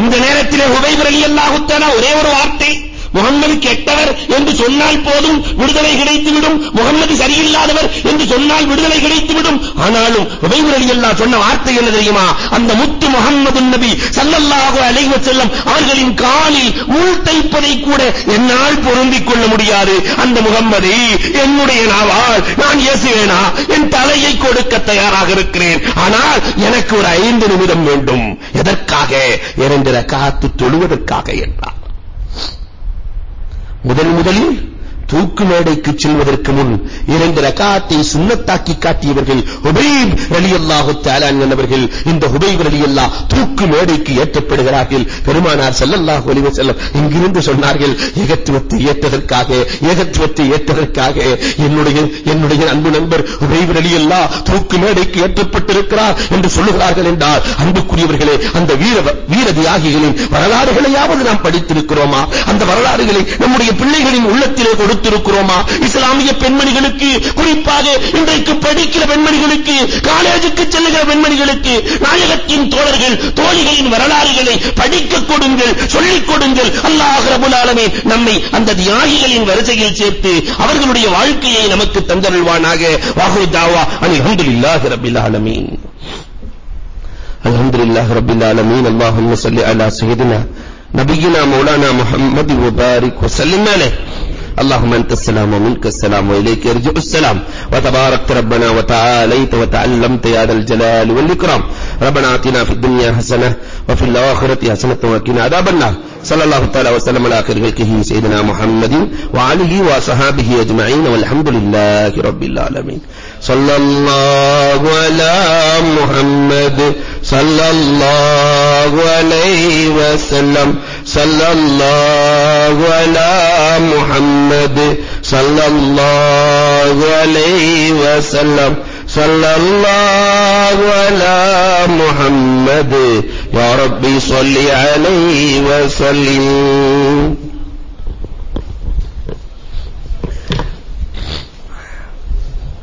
இந்த நேரத்திலே ஹுபைப் ரலியல்லாஹு தஆலா ஒரே ஒரு வார்த்தை முகம்மது கெட்டவர் என்று சொன்னால் போதும் விடுதலை கிடைத்துவிடும். முகம்மது சரியில்லாதவர் என்று சொன்னால் விடுதலை கிடைத்துவிடும். ஆனாலும் உபைர் ரலியல்லாஹு சொன்ன வார்த்தை என்ன தெரியுமா? அந்த முத்து முகம்மது நபி ஸல்லல்லாஹு அலைஹி வஸல்லம் அவர்களின் காலில் முள் தைப்பதை கூட என்னால் பொருந்திக் கொள்ள முடியாது. அந்த முகம்மதை என்னுடைய நாவால் நான் ஏசுவேனா என் தலையை கொடுக்க தயாராக இருக்கிறேன். ஆனால் எனக்கு ஒரு ஐந்து நிமிடம் வேண்டும். எதற்காக? இரண்டு காத்து தொழுவதற்காக என்றார். முதல் முதலில் தூக்கு மேடைக்கு செல்வதற்கு முன் இரண்டு ரகாத்தை சுண்ணத்தாக்கி காட்டியவர்கள் ஹுபைப் ரலியல்லாஹு தஆலா என்பவர்கள். இந்த ஹுபைப் ரலியல்லாஹ் தூக்கு மேடைக்கு ஏற்றப்படுகிறார்கள். பெருமானார் ஸல்லல்லாஹு அலைஹி வஸல்லம் இங்கிருந்து சொன்னார்கள் ஏகத்துவத்தை ஏற்றதற்காக ஏகத்துவத்தை ஏற்றதற்காக என்னுடைய என்னுடைய அன்பு நண்பர் ஹுபைப் ரலியல்லாஹ் தூக்கு மேடைக்கு ஏற்றப்பட்டிருக்கிறார் என்று சொல்லுகிறார்கள் என்றால் அன்புக்குரியவர்களே அந்த வீர வீர தியாகிகளின் வரலாறுகளையாவது நாம் படித்திருக்கிறோமா? அந்த வரலாறுகளை நம்முடைய பிள்ளைகளின் உள்ளத்திலே கொடு கொடுத்திருக்கிறோமா இஸ்லாமிய பெண்மணிகளுக்கு குறிப்பாக இன்றைக்கு படிக்கிற பெண்மணிகளுக்கு காலேஜுக்கு செல்லுகிற பெண்மணிகளுக்கு நாயகத்தின் தோழர்கள் தோழிகளின் வரலாறுகளை படிக்க கொடுங்கள் சொல்லிக் கொடுங்கள் அல்லாஹ் ரபுல் ஆலமீன் நம்மை அந்த தியாகிகளின் வரிசையில் சேர்த்து அவர்களுடைய வாழ்க்கையை நமக்கு தந்தருள்வானாக வாஹு தாவா அனில் அல்ஹம்துலில்லாஹி ரப்பில் ஆலமீன் الحمد لله رب العالمين اللهم صل على سيدنا نبينا مولانا محمد وبارك وسلم عليه اللهم أنت السلام ومنك السلام وإليك يرجع السلام. وتباركت ربنا وتعاليت وتعلمت يا ذا الجلال والإكرام. ربنا آتنا في الدنيا حسنة وفي الآخرة حسنة وقنا عذاب النار. صلى الله تعالى وسلم على آخر خلقه سيدنا محمد وعليه وصحابه أجمعين والحمد لله رب العالمين. صلى الله على محمد صلى الله عليه وسلم. صلى الله على محمد صلى الله عليه وسلم. صلى الله على محمد يا ربي صل عليه وسلم.